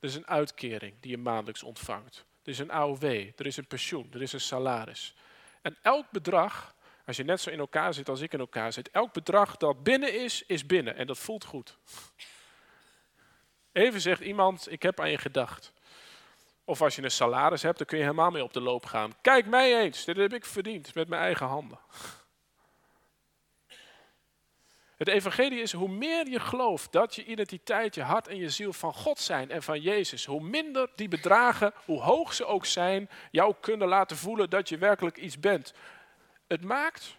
Er is een uitkering die je maandelijks ontvangt. Er is een AOW, er is een pensioen, er is een salaris. En elk bedrag als je net zo in elkaar zit als ik in elkaar zit, elk bedrag dat binnen is, is binnen. En dat voelt goed. Even zegt iemand, ik heb aan je gedacht. Of als je een salaris hebt, dan kun je helemaal mee op de loop gaan. Kijk mij eens, dit heb ik verdiend met mijn eigen handen. Het evangelie is, hoe meer je gelooft dat je identiteit, je hart en je ziel van God zijn en van Jezus, hoe minder die bedragen, hoe hoog ze ook zijn, jou kunnen laten voelen dat je werkelijk iets bent. Het maakt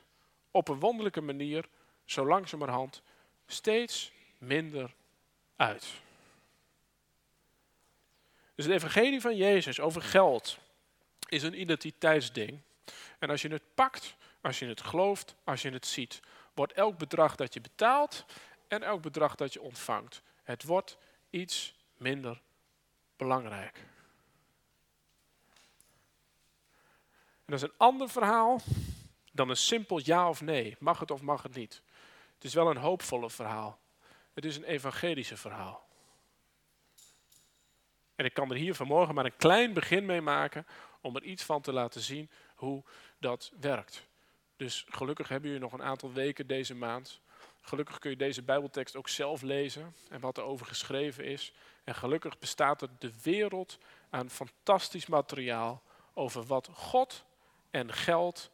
op een wonderlijke manier zo langzamerhand steeds minder uit. Dus het evangelie van Jezus over geld is een identiteitsding. En als je het pakt, als je het gelooft, als je het ziet, wordt elk bedrag dat je betaalt en elk bedrag dat je ontvangt, het wordt iets minder belangrijk. En dat is een ander verhaal dan een simpel ja of nee. Mag het of mag het niet? Het is wel een hoopvolle verhaal. Het is een evangelische verhaal. En ik kan er hier vanmorgen maar een klein begin mee maken om er iets van te laten zien hoe dat werkt. Dus gelukkig hebben jullie nog een aantal weken deze maand Gelukkig kun je deze Bijbeltekst ook zelf lezen en wat er over geschreven is. En gelukkig bestaat er de wereld aan fantastisch materiaal over wat God en geld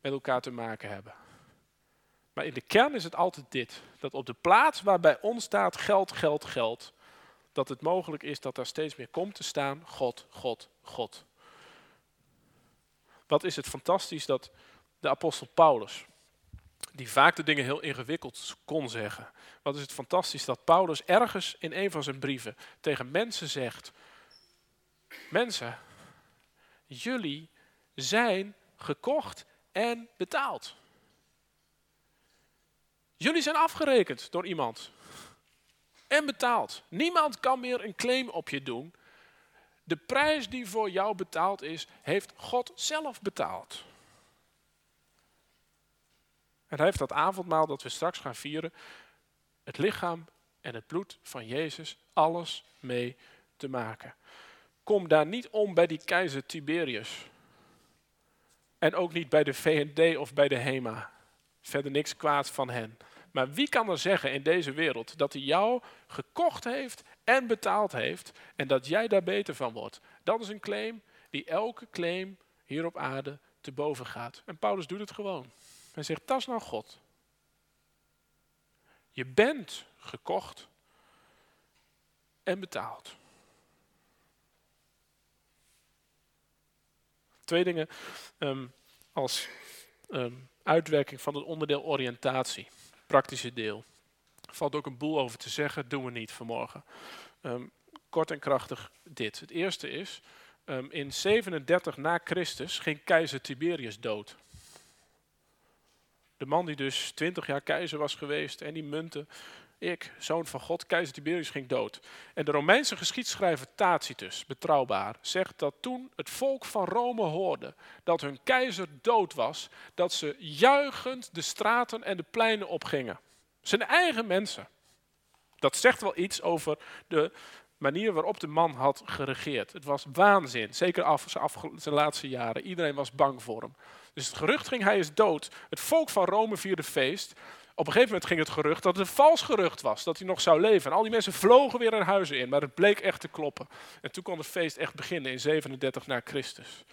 met elkaar te maken hebben. Maar in de kern is het altijd dit: dat op de plaats waar bij ons staat geld, geld, geld, dat het mogelijk is dat daar steeds meer komt te staan God, God, God. Wat is het fantastisch dat de apostel Paulus, die vaak de dingen heel ingewikkeld kon zeggen. Wat is het fantastisch dat Paulus ergens in een van zijn brieven tegen mensen zegt: Mensen, jullie zijn gekocht en betaald. Jullie zijn afgerekend door iemand en betaald. Niemand kan meer een claim op je doen. De prijs die voor jou betaald is, heeft God zelf betaald. En hij heeft dat avondmaal dat we straks gaan vieren, het lichaam en het bloed van Jezus, alles mee te maken. Kom daar niet om bij die keizer Tiberius. En ook niet bij de VND of bij de HEMA. Verder niks kwaad van hen. Maar wie kan er zeggen in deze wereld dat hij jou gekocht heeft en betaald heeft en dat jij daar beter van wordt? Dat is een claim die elke claim hier op aarde te boven gaat. En Paulus doet het gewoon. Hij zegt, dat is nou God. Je bent gekocht en betaald. Twee dingen ehm, als ehm, uitwerking van het onderdeel oriëntatie, praktische deel. Er valt ook een boel over te zeggen, doen we niet vanmorgen. Ehm, kort en krachtig dit. Het eerste is, in 37 na Christus ging keizer Tiberius dood. De man die dus 20 jaar keizer was geweest en die munten. Ik, zoon van God, keizer Tiberius ging dood. En de Romeinse geschiedschrijver Tacitus, betrouwbaar, zegt dat toen het volk van Rome hoorde dat hun keizer dood was, dat ze juichend de straten en de pleinen opgingen. Zijn eigen mensen. Dat zegt wel iets over de manier waarop de man had geregeerd. Het was waanzin, zeker af, zijn laatste jaren. Iedereen was bang voor hem. Dus het gerucht ging, hij is dood. Het volk van Rome vierde feest. Op een gegeven moment ging het gerucht dat het een vals gerucht was, dat hij nog zou leven. En al die mensen vlogen weer hun huizen in, maar het bleek echt te kloppen. En toen kon het feest echt beginnen in 37 na Christus.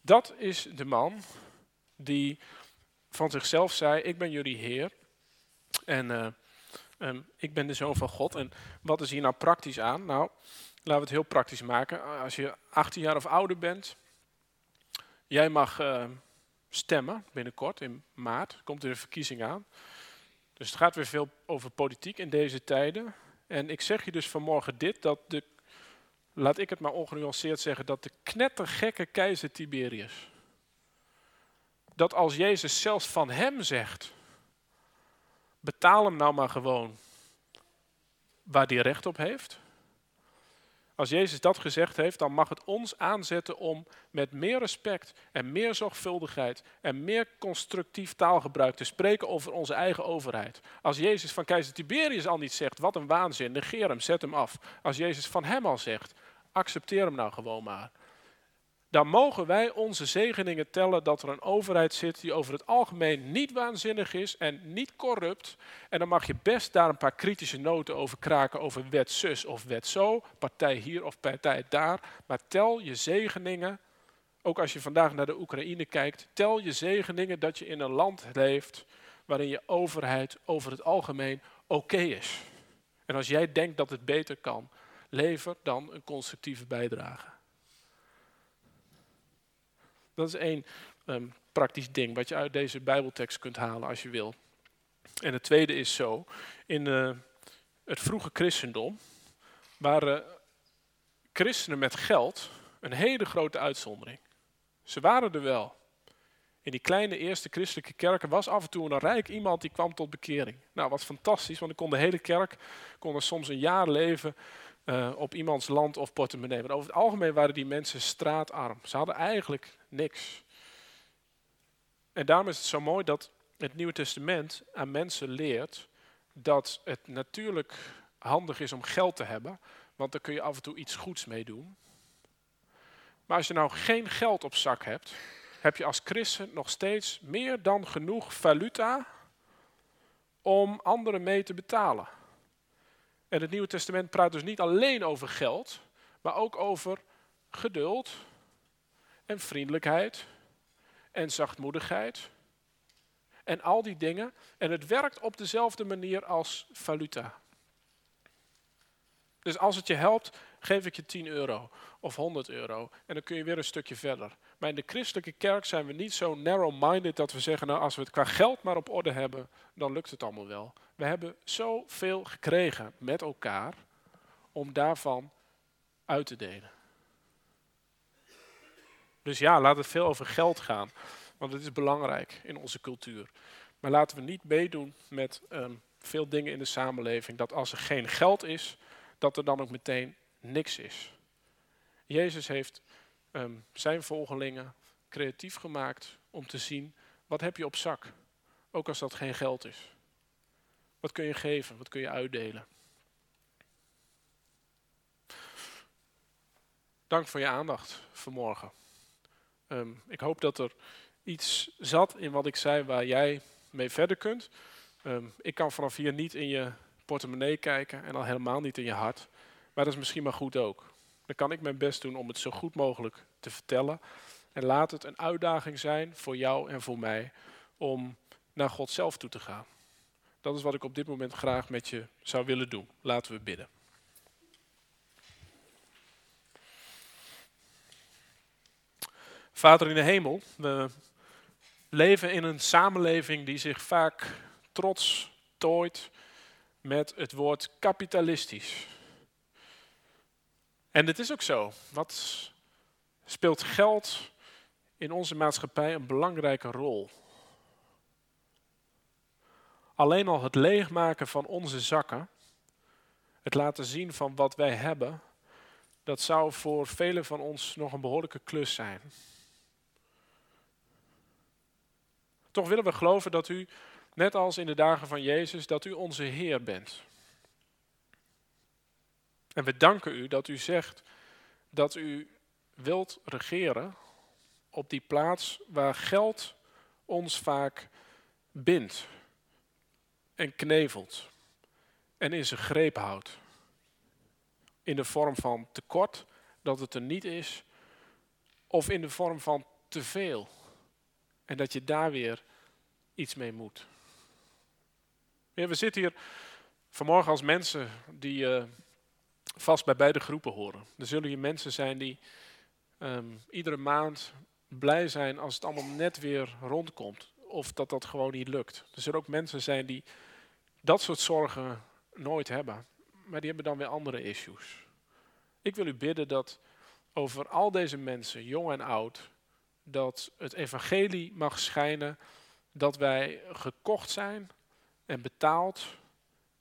Dat is de man die van zichzelf zei, ik ben jullie Heer. En uh, um, ik ben de Zoon van God. En wat is hier nou praktisch aan? Nou, laten we het heel praktisch maken. Als je 18 jaar of ouder bent, Jij mag uh, stemmen binnenkort in maart. Komt er een verkiezing aan. Dus het gaat weer veel over politiek in deze tijden. En ik zeg je dus vanmorgen dit, dat de, laat ik het maar ongenuanceerd zeggen, dat de knettergekke keizer Tiberius, dat als Jezus zelfs van hem zegt, betaal hem nou maar gewoon waar hij recht op heeft, als Jezus dat gezegd heeft, dan mag het ons aanzetten om met meer respect en meer zorgvuldigheid en meer constructief taalgebruik te spreken over onze eigen overheid. Als Jezus van keizer Tiberius al niet zegt, wat een waanzin, negeer hem, zet hem af. Als Jezus van hem al zegt, accepteer hem nou gewoon maar dan mogen wij onze zegeningen tellen dat er een overheid zit die over het algemeen niet waanzinnig is en niet corrupt. En dan mag je best daar een paar kritische noten over kraken over wet zus of wet zo, partij hier of partij daar. Maar tel je zegeningen, ook als je vandaag naar de Oekraïne kijkt, tel je zegeningen dat je in een land leeft waarin je overheid over het algemeen oké is. En als jij denkt dat het beter kan, lever dan een constructieve bijdrage. Dat is één ehm, praktisch ding wat je uit deze Bijbeltekst kunt halen als je wil. En het tweede is zo. In uh, het vroege christendom waren christenen met geld een hele grote uitzondering. Ze waren er wel. In die kleine eerste christelijke kerken was af en toe een rijk iemand die kwam tot bekering. Nou, wat fantastisch, want dan kon de hele kerk kon soms een jaar leven uh, op iemands land of portemonnee. Maar over het algemeen waren die mensen straatarm. Ze hadden eigenlijk niks. En daarom is het zo mooi dat het Nieuwe Testament aan mensen leert dat het natuurlijk handig is om geld te hebben, want daar kun je af en toe iets goeds mee doen. Maar als je nou geen geld op zak hebt, heb je als christen nog steeds meer dan genoeg valuta om anderen mee te betalen. En het Nieuwe Testament praat dus niet alleen over geld, maar ook over geduld en vriendelijkheid en zachtmoedigheid en al die dingen. En het werkt op dezelfde manier als valuta. Dus als het je helpt, geef ik je 10 euro of 100 euro. En dan kun je weer een stukje verder. Maar in de christelijke kerk zijn we niet zo narrow-minded dat we zeggen, nou als we het qua geld maar op orde hebben, dan lukt het allemaal wel. We hebben zoveel gekregen met elkaar om daarvan uit te delen. Dus ja, laat het veel over geld gaan, want het is belangrijk in onze cultuur. Maar laten we niet meedoen met um, veel dingen in de samenleving, dat als er geen geld is, dat er dan ook meteen niks is. Jezus heeft um, zijn volgelingen creatief gemaakt om te zien, wat heb je op zak? Ook als dat geen geld is. Wat kun je geven? Wat kun je uitdelen? Dank voor je aandacht vanmorgen. Um, ik hoop dat er iets zat in wat ik zei waar jij mee verder kunt. Um, ik kan vanaf hier niet in je portemonnee kijken en al helemaal niet in je hart. Maar dat is misschien maar goed ook. Dan kan ik mijn best doen om het zo goed mogelijk te vertellen. En laat het een uitdaging zijn voor jou en voor mij om naar God zelf toe te gaan. Dat is wat ik op dit moment graag met je zou willen doen. Laten we bidden. Vader in de hemel, we leven in een samenleving die zich vaak trots tooit met het woord kapitalistisch. En het is ook zo. Wat speelt geld in onze maatschappij een belangrijke rol? Alleen al het leegmaken van onze zakken, het laten zien van wat wij hebben, dat zou voor velen van ons nog een behoorlijke klus zijn. Toch willen we geloven dat u, net als in de dagen van Jezus, dat u onze Heer bent. En we danken u dat u zegt dat u wilt regeren op die plaats waar geld ons vaak bindt en knevelt en in zijn greep houdt. In de vorm van tekort, dat het er niet is, of in de vorm van te veel. En dat je daar weer iets mee moet. we zitten hier vanmorgen als mensen die uh, vast bij beide groepen horen. Er zullen hier mensen zijn die um, iedere maand blij zijn als het allemaal net weer rondkomt. Of dat dat gewoon niet lukt. Er zullen ook mensen zijn die dat soort zorgen nooit hebben. Maar die hebben dan weer andere issues. Ik wil u bidden dat over al deze mensen, jong en oud, dat het evangelie mag schijnen dat wij gekocht zijn en betaald,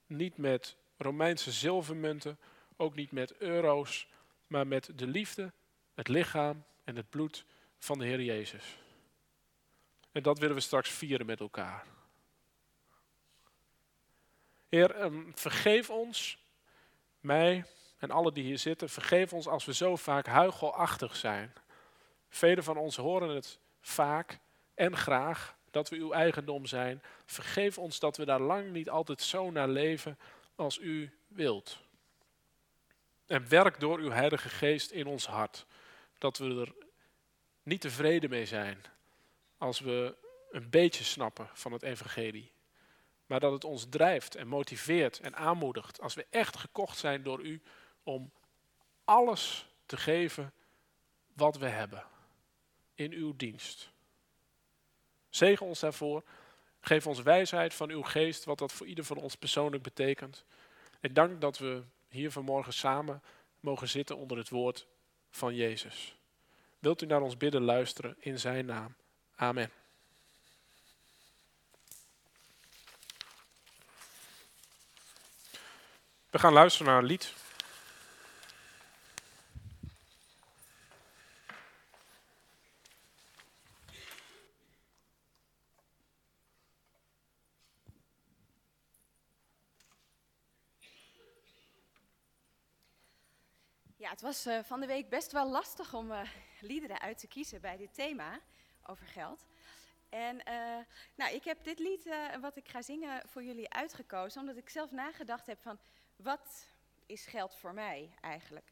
niet met Romeinse zilvermunten, ook niet met euro's, maar met de liefde, het lichaam en het bloed van de Heer Jezus. En dat willen we straks vieren met elkaar. Heer, ehm, vergeef ons, mij en alle die hier zitten, vergeef ons als we zo vaak huichelachtig zijn. Velen van ons horen het vaak en graag dat we uw eigendom zijn. Vergeef ons dat we daar lang niet altijd zo naar leven als u wilt. En werk door uw Heilige Geest in ons hart. Dat we er niet tevreden mee zijn als we een beetje snappen van het Evangelie. Maar dat het ons drijft en motiveert en aanmoedigt als we echt gekocht zijn door u om alles te geven wat we hebben in uw dienst. Zegen ons daarvoor. Geef ons wijsheid van uw geest, wat dat voor ieder van ons persoonlijk betekent. En dank dat we hier vanmorgen samen mogen zitten onder het woord van Jezus. Wilt u naar ons bidden luisteren in zijn naam. Amen. We gaan luisteren naar een lied. Het was uh, van de week best wel lastig om uh, liederen uit te kiezen bij dit thema. over geld. En eh, nou, ik heb dit lied eh, wat ik ga zingen voor jullie uitgekozen, omdat ik zelf nagedacht heb van wat is geld voor mij eigenlijk?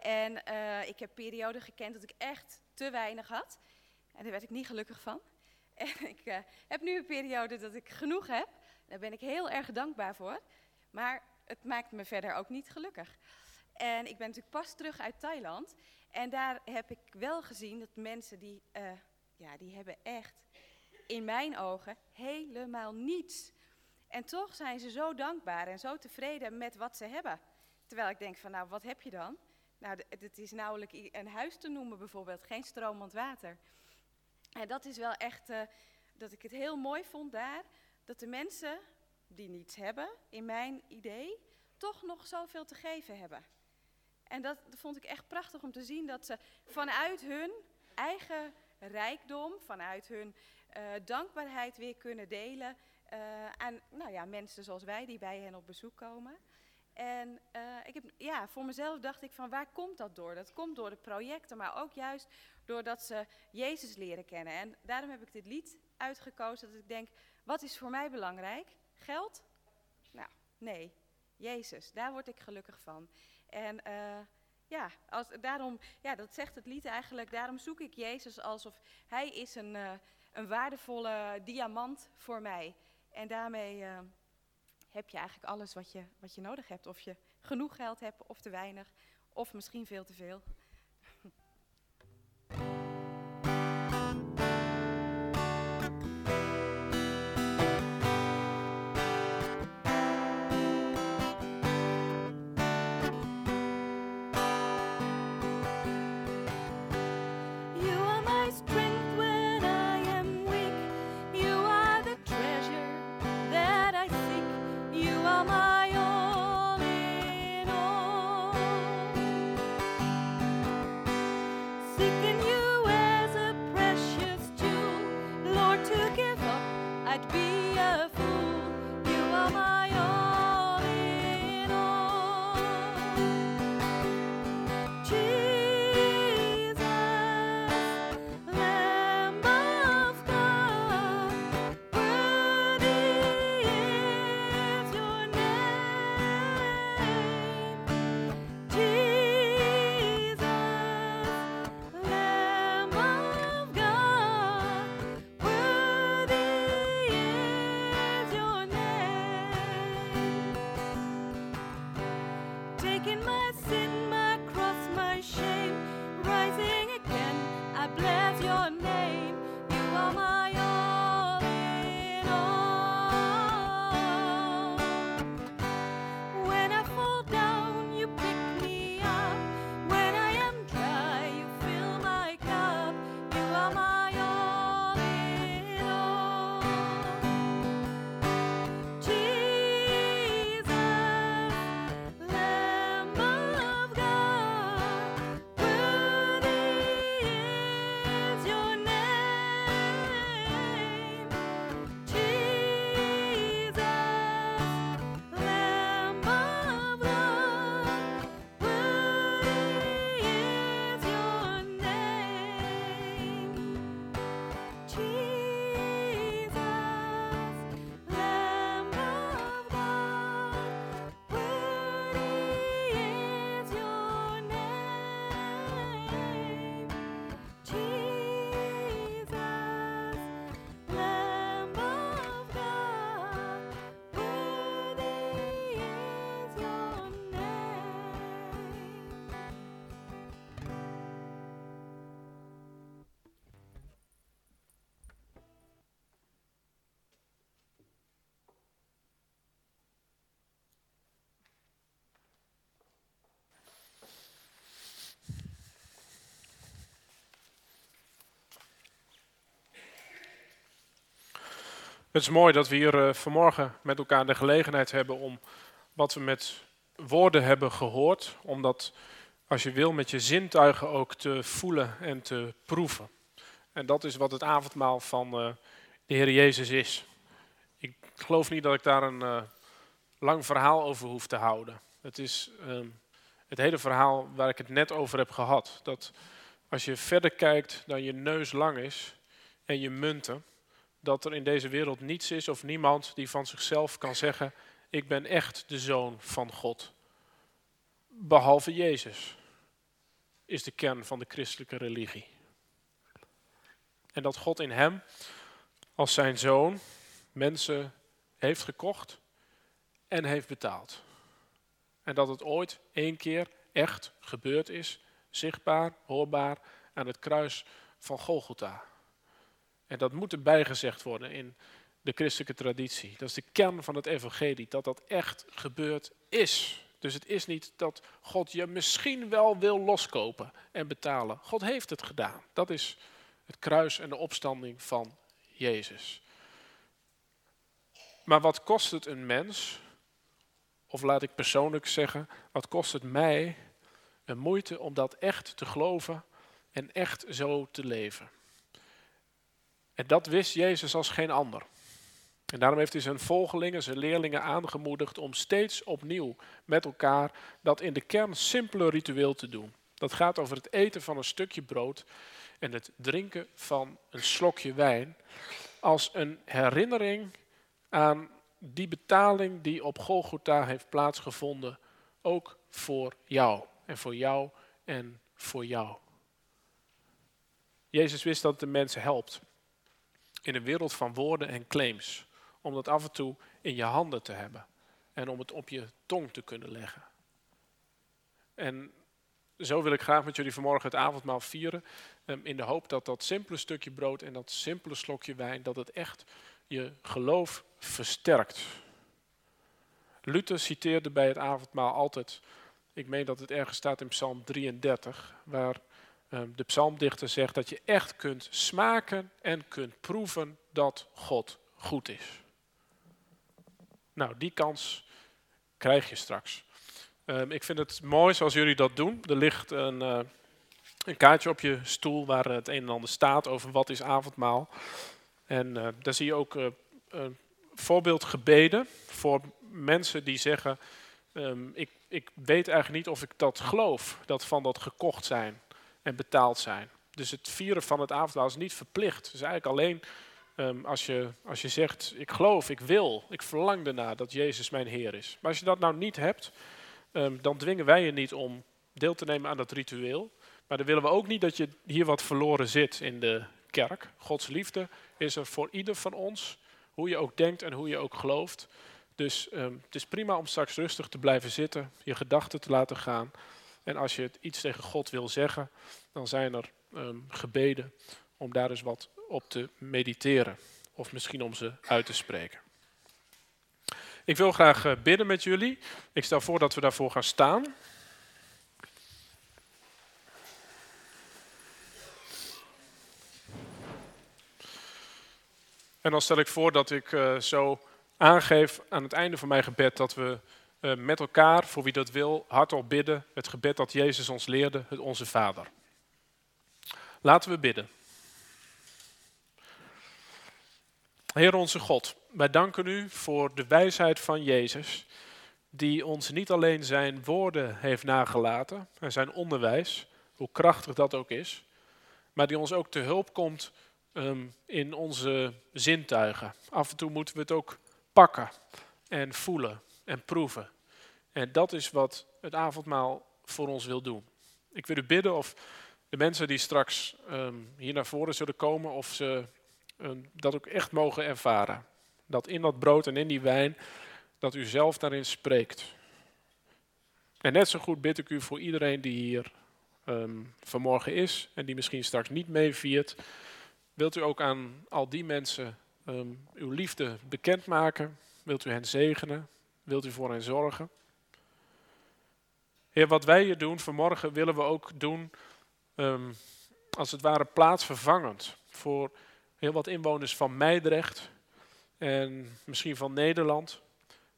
En eh, ik heb perioden gekend dat ik echt te weinig had. En daar werd ik niet gelukkig van. *laughs* En ik eh, heb nu een periode dat ik genoeg heb. Daar ben ik heel erg dankbaar voor. Maar het maakt me verder ook niet gelukkig. En ik ben natuurlijk pas terug uit Thailand. En daar heb ik wel gezien dat mensen die, eh, ja, die hebben echt in mijn ogen helemaal niets. En toch zijn ze zo dankbaar en zo tevreden met wat ze hebben. Terwijl ik denk van, nou, wat heb je dan? Nou, het is nauwelijks een huis te noemen bijvoorbeeld, geen stromend water. En dat is wel echt, eh, dat ik het heel mooi vond daar, dat de mensen die niets hebben, in mijn idee, toch nog zoveel te geven hebben. En dat vond ik echt prachtig om te zien, dat ze vanuit hun eigen rijkdom, vanuit hun eh, dankbaarheid weer kunnen delen eh, aan nou ja, mensen zoals wij die bij hen op bezoek komen. En eh, ik heb, ja, voor mezelf dacht ik van waar komt dat door? Dat komt door de projecten, maar ook juist doordat ze Jezus leren kennen. En daarom heb ik dit lied uitgekozen dat ik denk, wat is voor mij belangrijk? Geld? Nou, nee. Jezus, daar word ik gelukkig van. En eh, ja, als, daarom, ja, dat zegt het lied eigenlijk, daarom zoek ik Jezus alsof Hij is een, eh, een waardevolle diamant voor mij. En daarmee eh, heb je eigenlijk alles wat je, wat je nodig hebt. Of je genoeg geld hebt of te weinig, of misschien veel te veel. Het is mooi dat we hier eh, vanmorgen met elkaar de gelegenheid hebben om wat we met woorden hebben gehoord, om dat als je wil met je zintuigen ook te voelen en te proeven. En dat is wat het avondmaal van eh, de Heer Jezus is. Ik geloof niet dat ik daar een eh, lang verhaal over hoef te houden. Het is ehm, het hele verhaal waar ik het net over heb gehad. Dat als je verder kijkt dan je neus lang is, en je munten, dat er in deze wereld niets is of niemand die van zichzelf kan zeggen, ik ben echt de zoon van God. Behalve Jezus is de kern van de christelijke religie. En dat God in hem als zijn zoon mensen heeft gekocht en heeft betaald. En dat het ooit één keer echt gebeurd is, zichtbaar, hoorbaar, aan het kruis van Golgotha. En dat moet erbij gezegd worden in de christelijke traditie. Dat is de kern van het evangelie, dat dat echt gebeurd is. Dus het is niet dat God je misschien wel wil loskopen en betalen. God heeft het gedaan. Dat is het kruis en de opstanding van Jezus. Maar wat kost het een mens, of laat ik persoonlijk zeggen, wat kost het mij een moeite om dat echt te geloven en echt zo te leven? En dat wist Jezus als geen ander. En daarom heeft hij zijn volgelingen, zijn leerlingen aangemoedigd om steeds opnieuw met elkaar dat in de kern simpele ritueel te doen. Dat gaat over het eten van een stukje brood en het drinken van een slokje wijn als een herinnering aan die betaling die op Golgotha heeft plaatsgevonden, ook voor jou en voor jou en voor jou. Jezus wist dat het de mensen helpt in een wereld van woorden en claims, om dat af en toe in je handen te hebben en om het op je tong te kunnen leggen. En zo wil ik graag met jullie vanmorgen het avondmaal vieren, ehm, in de hoop dat dat simpele stukje brood en dat simpele slokje wijn, dat het echt je geloof versterkt. Luther citeerde bij het avondmaal altijd, ik meen dat het ergens staat in Psalm 33, waar de psalmdichter zegt dat je echt kunt smaken en kunt proeven dat God goed is. Nou, die kans krijg je straks. Ehm, ik vind het mooi zoals jullie dat doen. Er ligt een, eh, een kaartje op je stoel waar het een en ander staat over wat is avondmaal. En eh, daar zie je ook uh, een voorbeeldgebeden voor mensen die zeggen, ehm, ik, ik weet eigenlijk niet of ik dat geloof, dat van dat gekocht zijn en betaald zijn. Dus het vieren van het avondmaal is niet verplicht. Het is eigenlijk alleen ehm, als, je, als je zegt, ik geloof, ik wil, ik verlang ernaar dat Jezus mijn Heer is. Maar als je dat nou niet hebt, ehm, dan dwingen wij je niet om deel te nemen aan dat ritueel. Maar dan willen we ook niet dat je hier wat verloren zit in de kerk. Gods liefde is er voor ieder van ons, hoe je ook denkt en hoe je ook gelooft. Dus um, het is prima om straks rustig te blijven zitten, je gedachten te laten gaan. En als je iets tegen God wil zeggen, dan zijn er um, gebeden om daar eens wat op te mediteren. Of misschien om ze uit te spreken. Ik wil graag uh, bidden met jullie. Ik stel voor dat we daarvoor gaan staan. En dan stel ik voor dat ik uh, zo aangeef aan het einde van mijn gebed dat we uh, met elkaar, voor wie dat wil, hardop bidden. Het gebed dat Jezus ons leerde, het Onze Vader. Laten we bidden. Heer onze God, wij danken u voor de wijsheid van Jezus, die ons niet alleen zijn woorden heeft nagelaten en zijn onderwijs, hoe krachtig dat ook is, maar die ons ook te hulp komt um, in onze zintuigen. Af en toe moeten we het ook pakken en voelen en proeven. En dat is wat het avondmaal voor ons wil doen. Ik wil u bidden of de mensen die straks um, hier naar voren zullen komen, of ze um, dat ook echt mogen ervaren. Dat in dat brood en in die wijn, dat u zelf daarin spreekt. En net zo goed bid ik u voor iedereen die hier um, vanmorgen is en die misschien straks niet meeviert. Wilt u ook aan al die mensen uw liefde bekendmaken? Wilt u hen zegenen? Wilt u voor hen zorgen? Heer, wat wij hier doen vanmorgen willen we ook doen um, als het ware plaatsvervangend voor heel wat inwoners van Meidrecht en misschien van Nederland.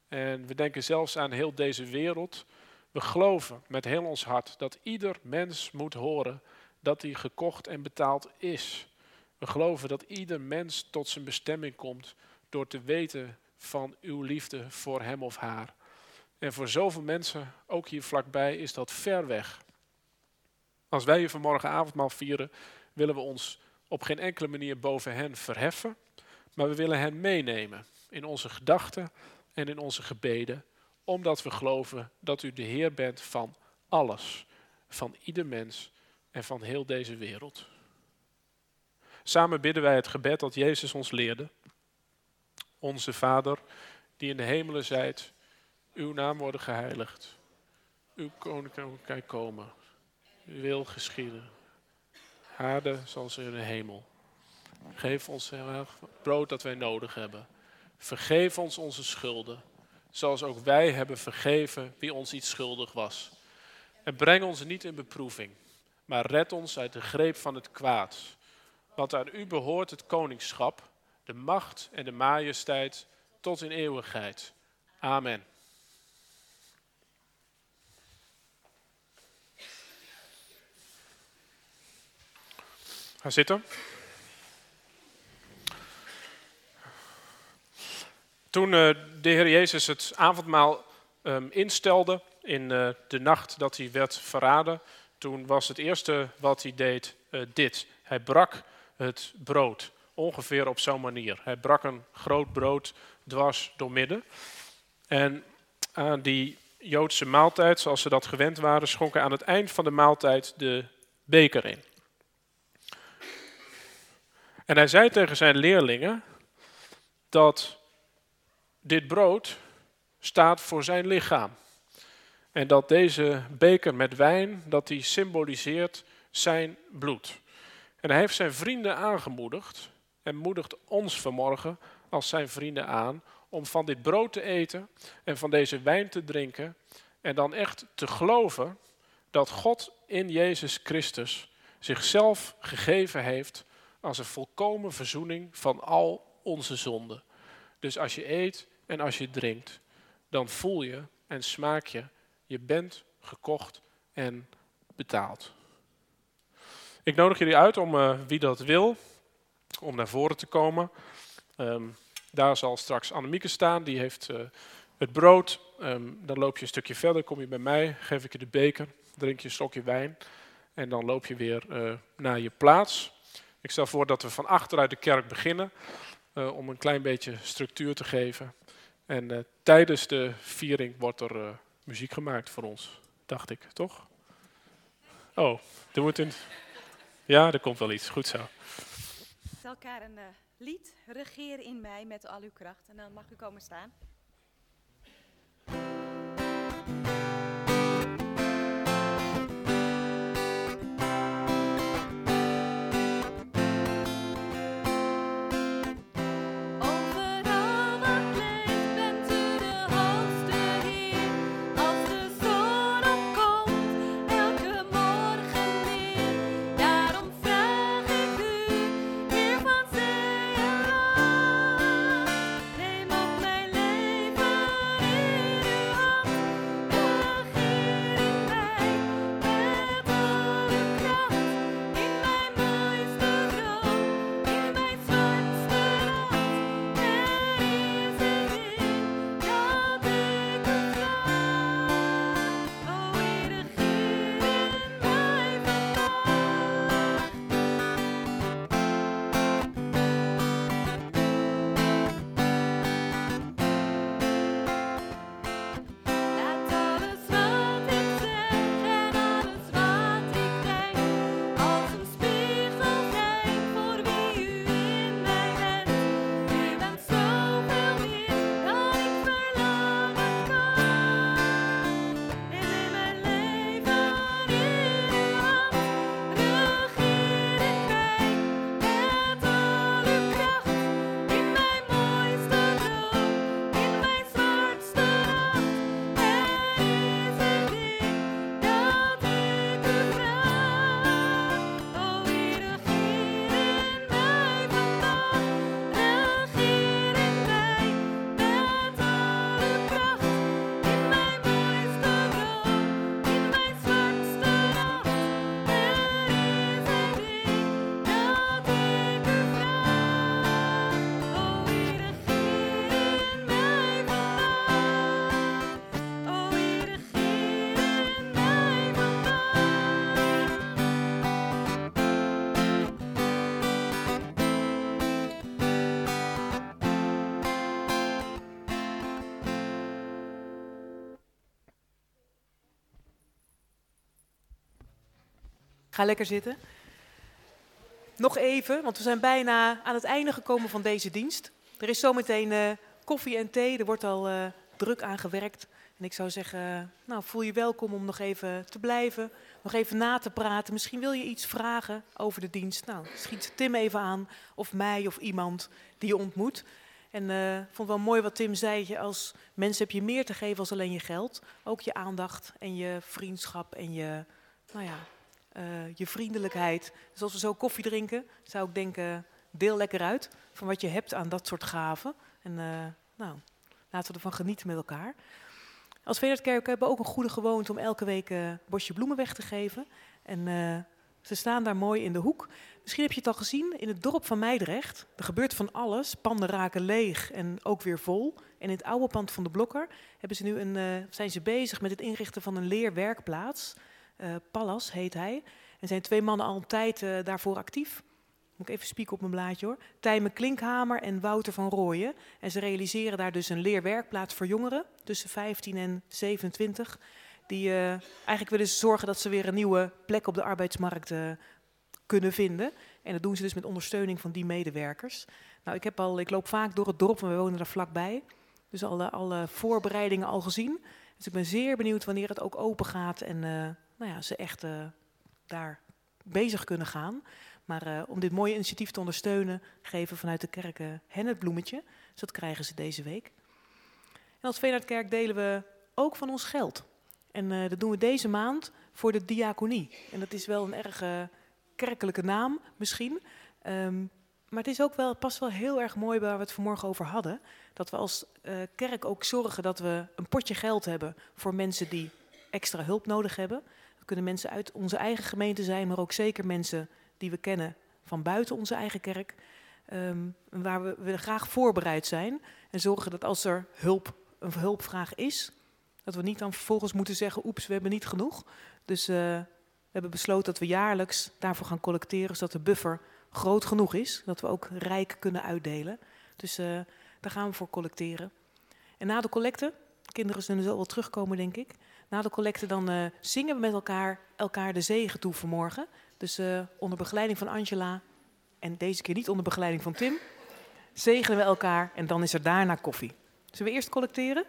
En we denken zelfs aan heel deze wereld. We geloven met heel ons hart dat ieder mens moet horen dat hij gekocht en betaald is. We geloven dat ieder mens tot zijn bestemming komt door te weten van uw liefde voor hem of haar. En voor zoveel mensen, ook hier vlakbij, is dat ver weg. Als wij hier vanmorgen avondmaal vieren, willen we ons op geen enkele manier boven hen verheffen, maar we willen hen meenemen in onze gedachten en in onze gebeden, omdat we geloven dat u de Heer bent van alles, van ieder mens en van heel deze wereld. Samen bidden wij het gebed dat Jezus ons leerde. Onze Vader, die in de hemelen zijt, uw naam worden geheiligd. Uw koninkrijk komen. Uw wil geschieden. Aarde zoals in de hemel. Geef ons het brood dat wij nodig hebben. Vergeef ons onze schulden, zoals ook wij hebben vergeven wie ons iets schuldig was. En breng ons niet in beproeving, maar red ons uit de greep van het kwaad. Want aan u behoort het koningschap, de macht en de majesteit tot in eeuwigheid. Amen. Ga zitten. Toen uh, de Heer Jezus het avondmaal um, instelde in uh, de nacht dat hij werd verraden, toen was het eerste wat hij deed uh, dit. Hij brak het brood, ongeveer op zo'n manier. Hij brak een groot brood dwars door midden. En aan die Joodse maaltijd, zoals ze dat gewend waren, schonk hij aan het eind van de maaltijd de beker in. En hij zei tegen zijn leerlingen dat dit brood staat voor zijn lichaam. En dat deze beker met wijn, dat die symboliseert zijn bloed. En hij heeft zijn vrienden aangemoedigd en moedigt ons vanmorgen als zijn vrienden aan om van dit brood te eten en van deze wijn te drinken en dan echt te geloven dat God in Jezus Christus zichzelf gegeven heeft als een volkomen verzoening van al onze zonden. Dus als je eet en als je drinkt, dan voel je en smaak je, je bent gekocht en betaald. Ik nodig jullie uit om, uh, wie dat wil, om naar voren te komen. Um, daar zal straks Annemieke staan, die heeft uh, het brood. Um, dan loop je een stukje verder, kom je bij mij, geef ik je de beker, drink je een stokje wijn. En dan loop je weer uh, naar je plaats. Ik stel voor dat we van achteruit de kerk beginnen, uh, om een klein beetje structuur te geven. En uh, tijdens de viering wordt er uh, muziek gemaakt voor ons, dacht ik, toch? Oh, er moet een... Ja, er komt wel iets. Goed zo. Stel elkaar een lied, Regeer in mij met al uw kracht. En dan mag u komen staan. Ga lekker zitten. Nog even, want we zijn bijna aan het einde gekomen van deze dienst. Er is zometeen eh, koffie en thee. Er wordt al eh, druk aan gewerkt. En ik zou zeggen, nou, voel je welkom om nog even te blijven. Nog even na te praten. Misschien wil je iets vragen over de dienst. Nou, schiet Tim even aan. Of mij of iemand die je ontmoet. En eh, ik vond wel mooi wat Tim zei. Als mens heb je meer te geven als alleen je geld. Ook je aandacht en je vriendschap en je, nou ja, eh, je vriendelijkheid. Dus als we zo koffie drinken, zou ik denken, deel lekker uit van wat je hebt aan dat soort gaven. En eh, nou, laten we ervan genieten met elkaar. Als Veerkerk hebben we ook een goede gewoonte om elke week een uh, bosje bloemen weg te geven. En ze staan daar mooi in de hoek. Misschien heb je het al gezien in het dorp van Meidrecht. Er gebeurt van alles. Panden raken leeg en ook weer vol. En in het oude pand van de Blokker hebben ze nu een, zijn ze bezig met het inrichten van een leerwerkplaats. Uh, Pallas heet hij. En zijn twee mannen al een tijd uh, daarvoor actief. Moet ik even spieken op mijn blaadje hoor. Tijmen Klinkhamer en Wouter van Rooyen. En ze realiseren daar dus een leerwerkplaats voor jongeren tussen 15 en 27. Die uh, eigenlijk willen zorgen dat ze weer een nieuwe plek op de arbeidsmarkt kunnen vinden. En dat doen ze dus met ondersteuning van die medewerkers. Nou, ik, heb al, ik loop vaak door het dorp, en we wonen daar vlakbij. Dus alle, alle voorbereidingen al gezien. Dus ik ben zeer benieuwd wanneer het ook open gaat en nou ja, ze echt daar bezig kunnen gaan. Maar uh, om dit mooie initiatief te ondersteunen, geven vanuit de kerken hen het bloemetje. Dus dat krijgen ze deze week. En als Veenhardkerk delen we ook van ons geld. En uh, dat doen we deze maand voor de diaconie. En dat is wel een erg kerkelijke naam misschien. Um, maar het is ook wel, past wel heel erg mooi waar we het vanmorgen over hadden. Dat we als kerk ook zorgen dat we een potje geld hebben voor mensen die extra hulp nodig hebben. Dat kunnen mensen uit onze eigen gemeente zijn, maar ook zeker mensen die we kennen van buiten onze eigen kerk. Um, waar we, we graag voorbereid zijn. En zorgen dat als er hulp, een hulpvraag is, dat we niet dan vervolgens moeten zeggen: oeps, we hebben niet genoeg. Dus uh, we hebben besloten dat we jaarlijks daarvoor gaan collecteren, zodat de buffer groot genoeg is. Dat we ook rijk kunnen uitdelen. Dus uh, daar gaan we voor collecteren. En na de collecte, kinderen zullen zo wel terugkomen, denk ik. Na de collecte dan uh, zingen we met elkaar elkaar de zegen toe vanmorgen. Dus uh, onder begeleiding van Angela en deze keer niet onder begeleiding van Tim, zegenen we elkaar en dan is er daarna koffie. Zullen we eerst collecteren?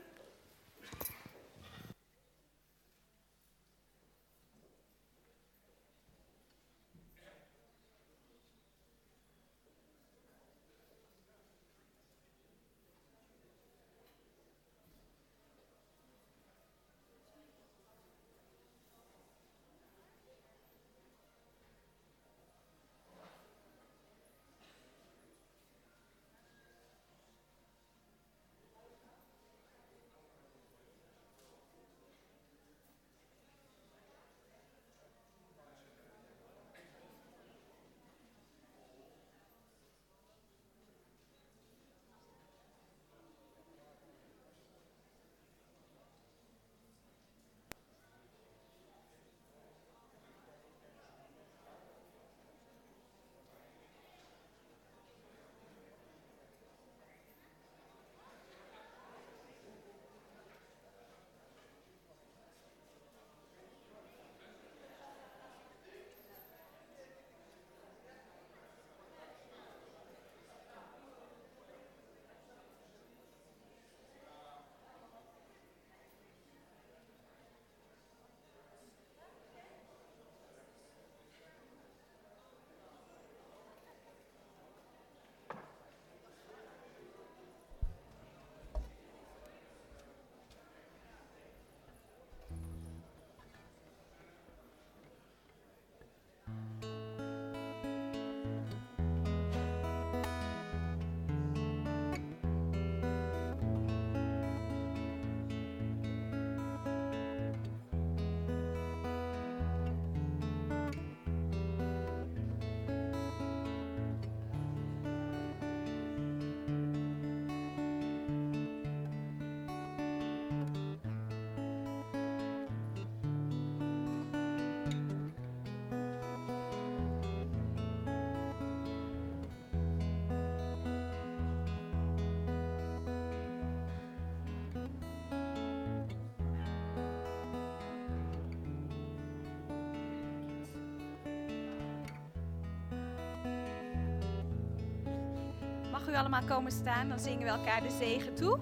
u allemaal komen staan. Dan zingen we elkaar de zegen toe.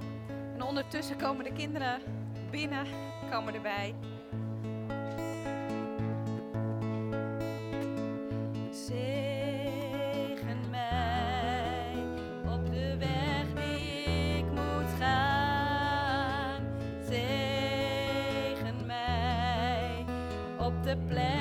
En ondertussen komen de kinderen binnen, komen erbij. Zegen mij op de weg ik moet gaan. Zegen mij op de plek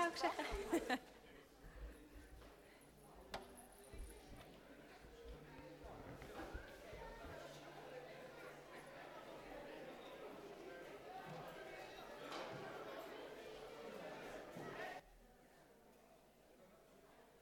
zou ik zeggen.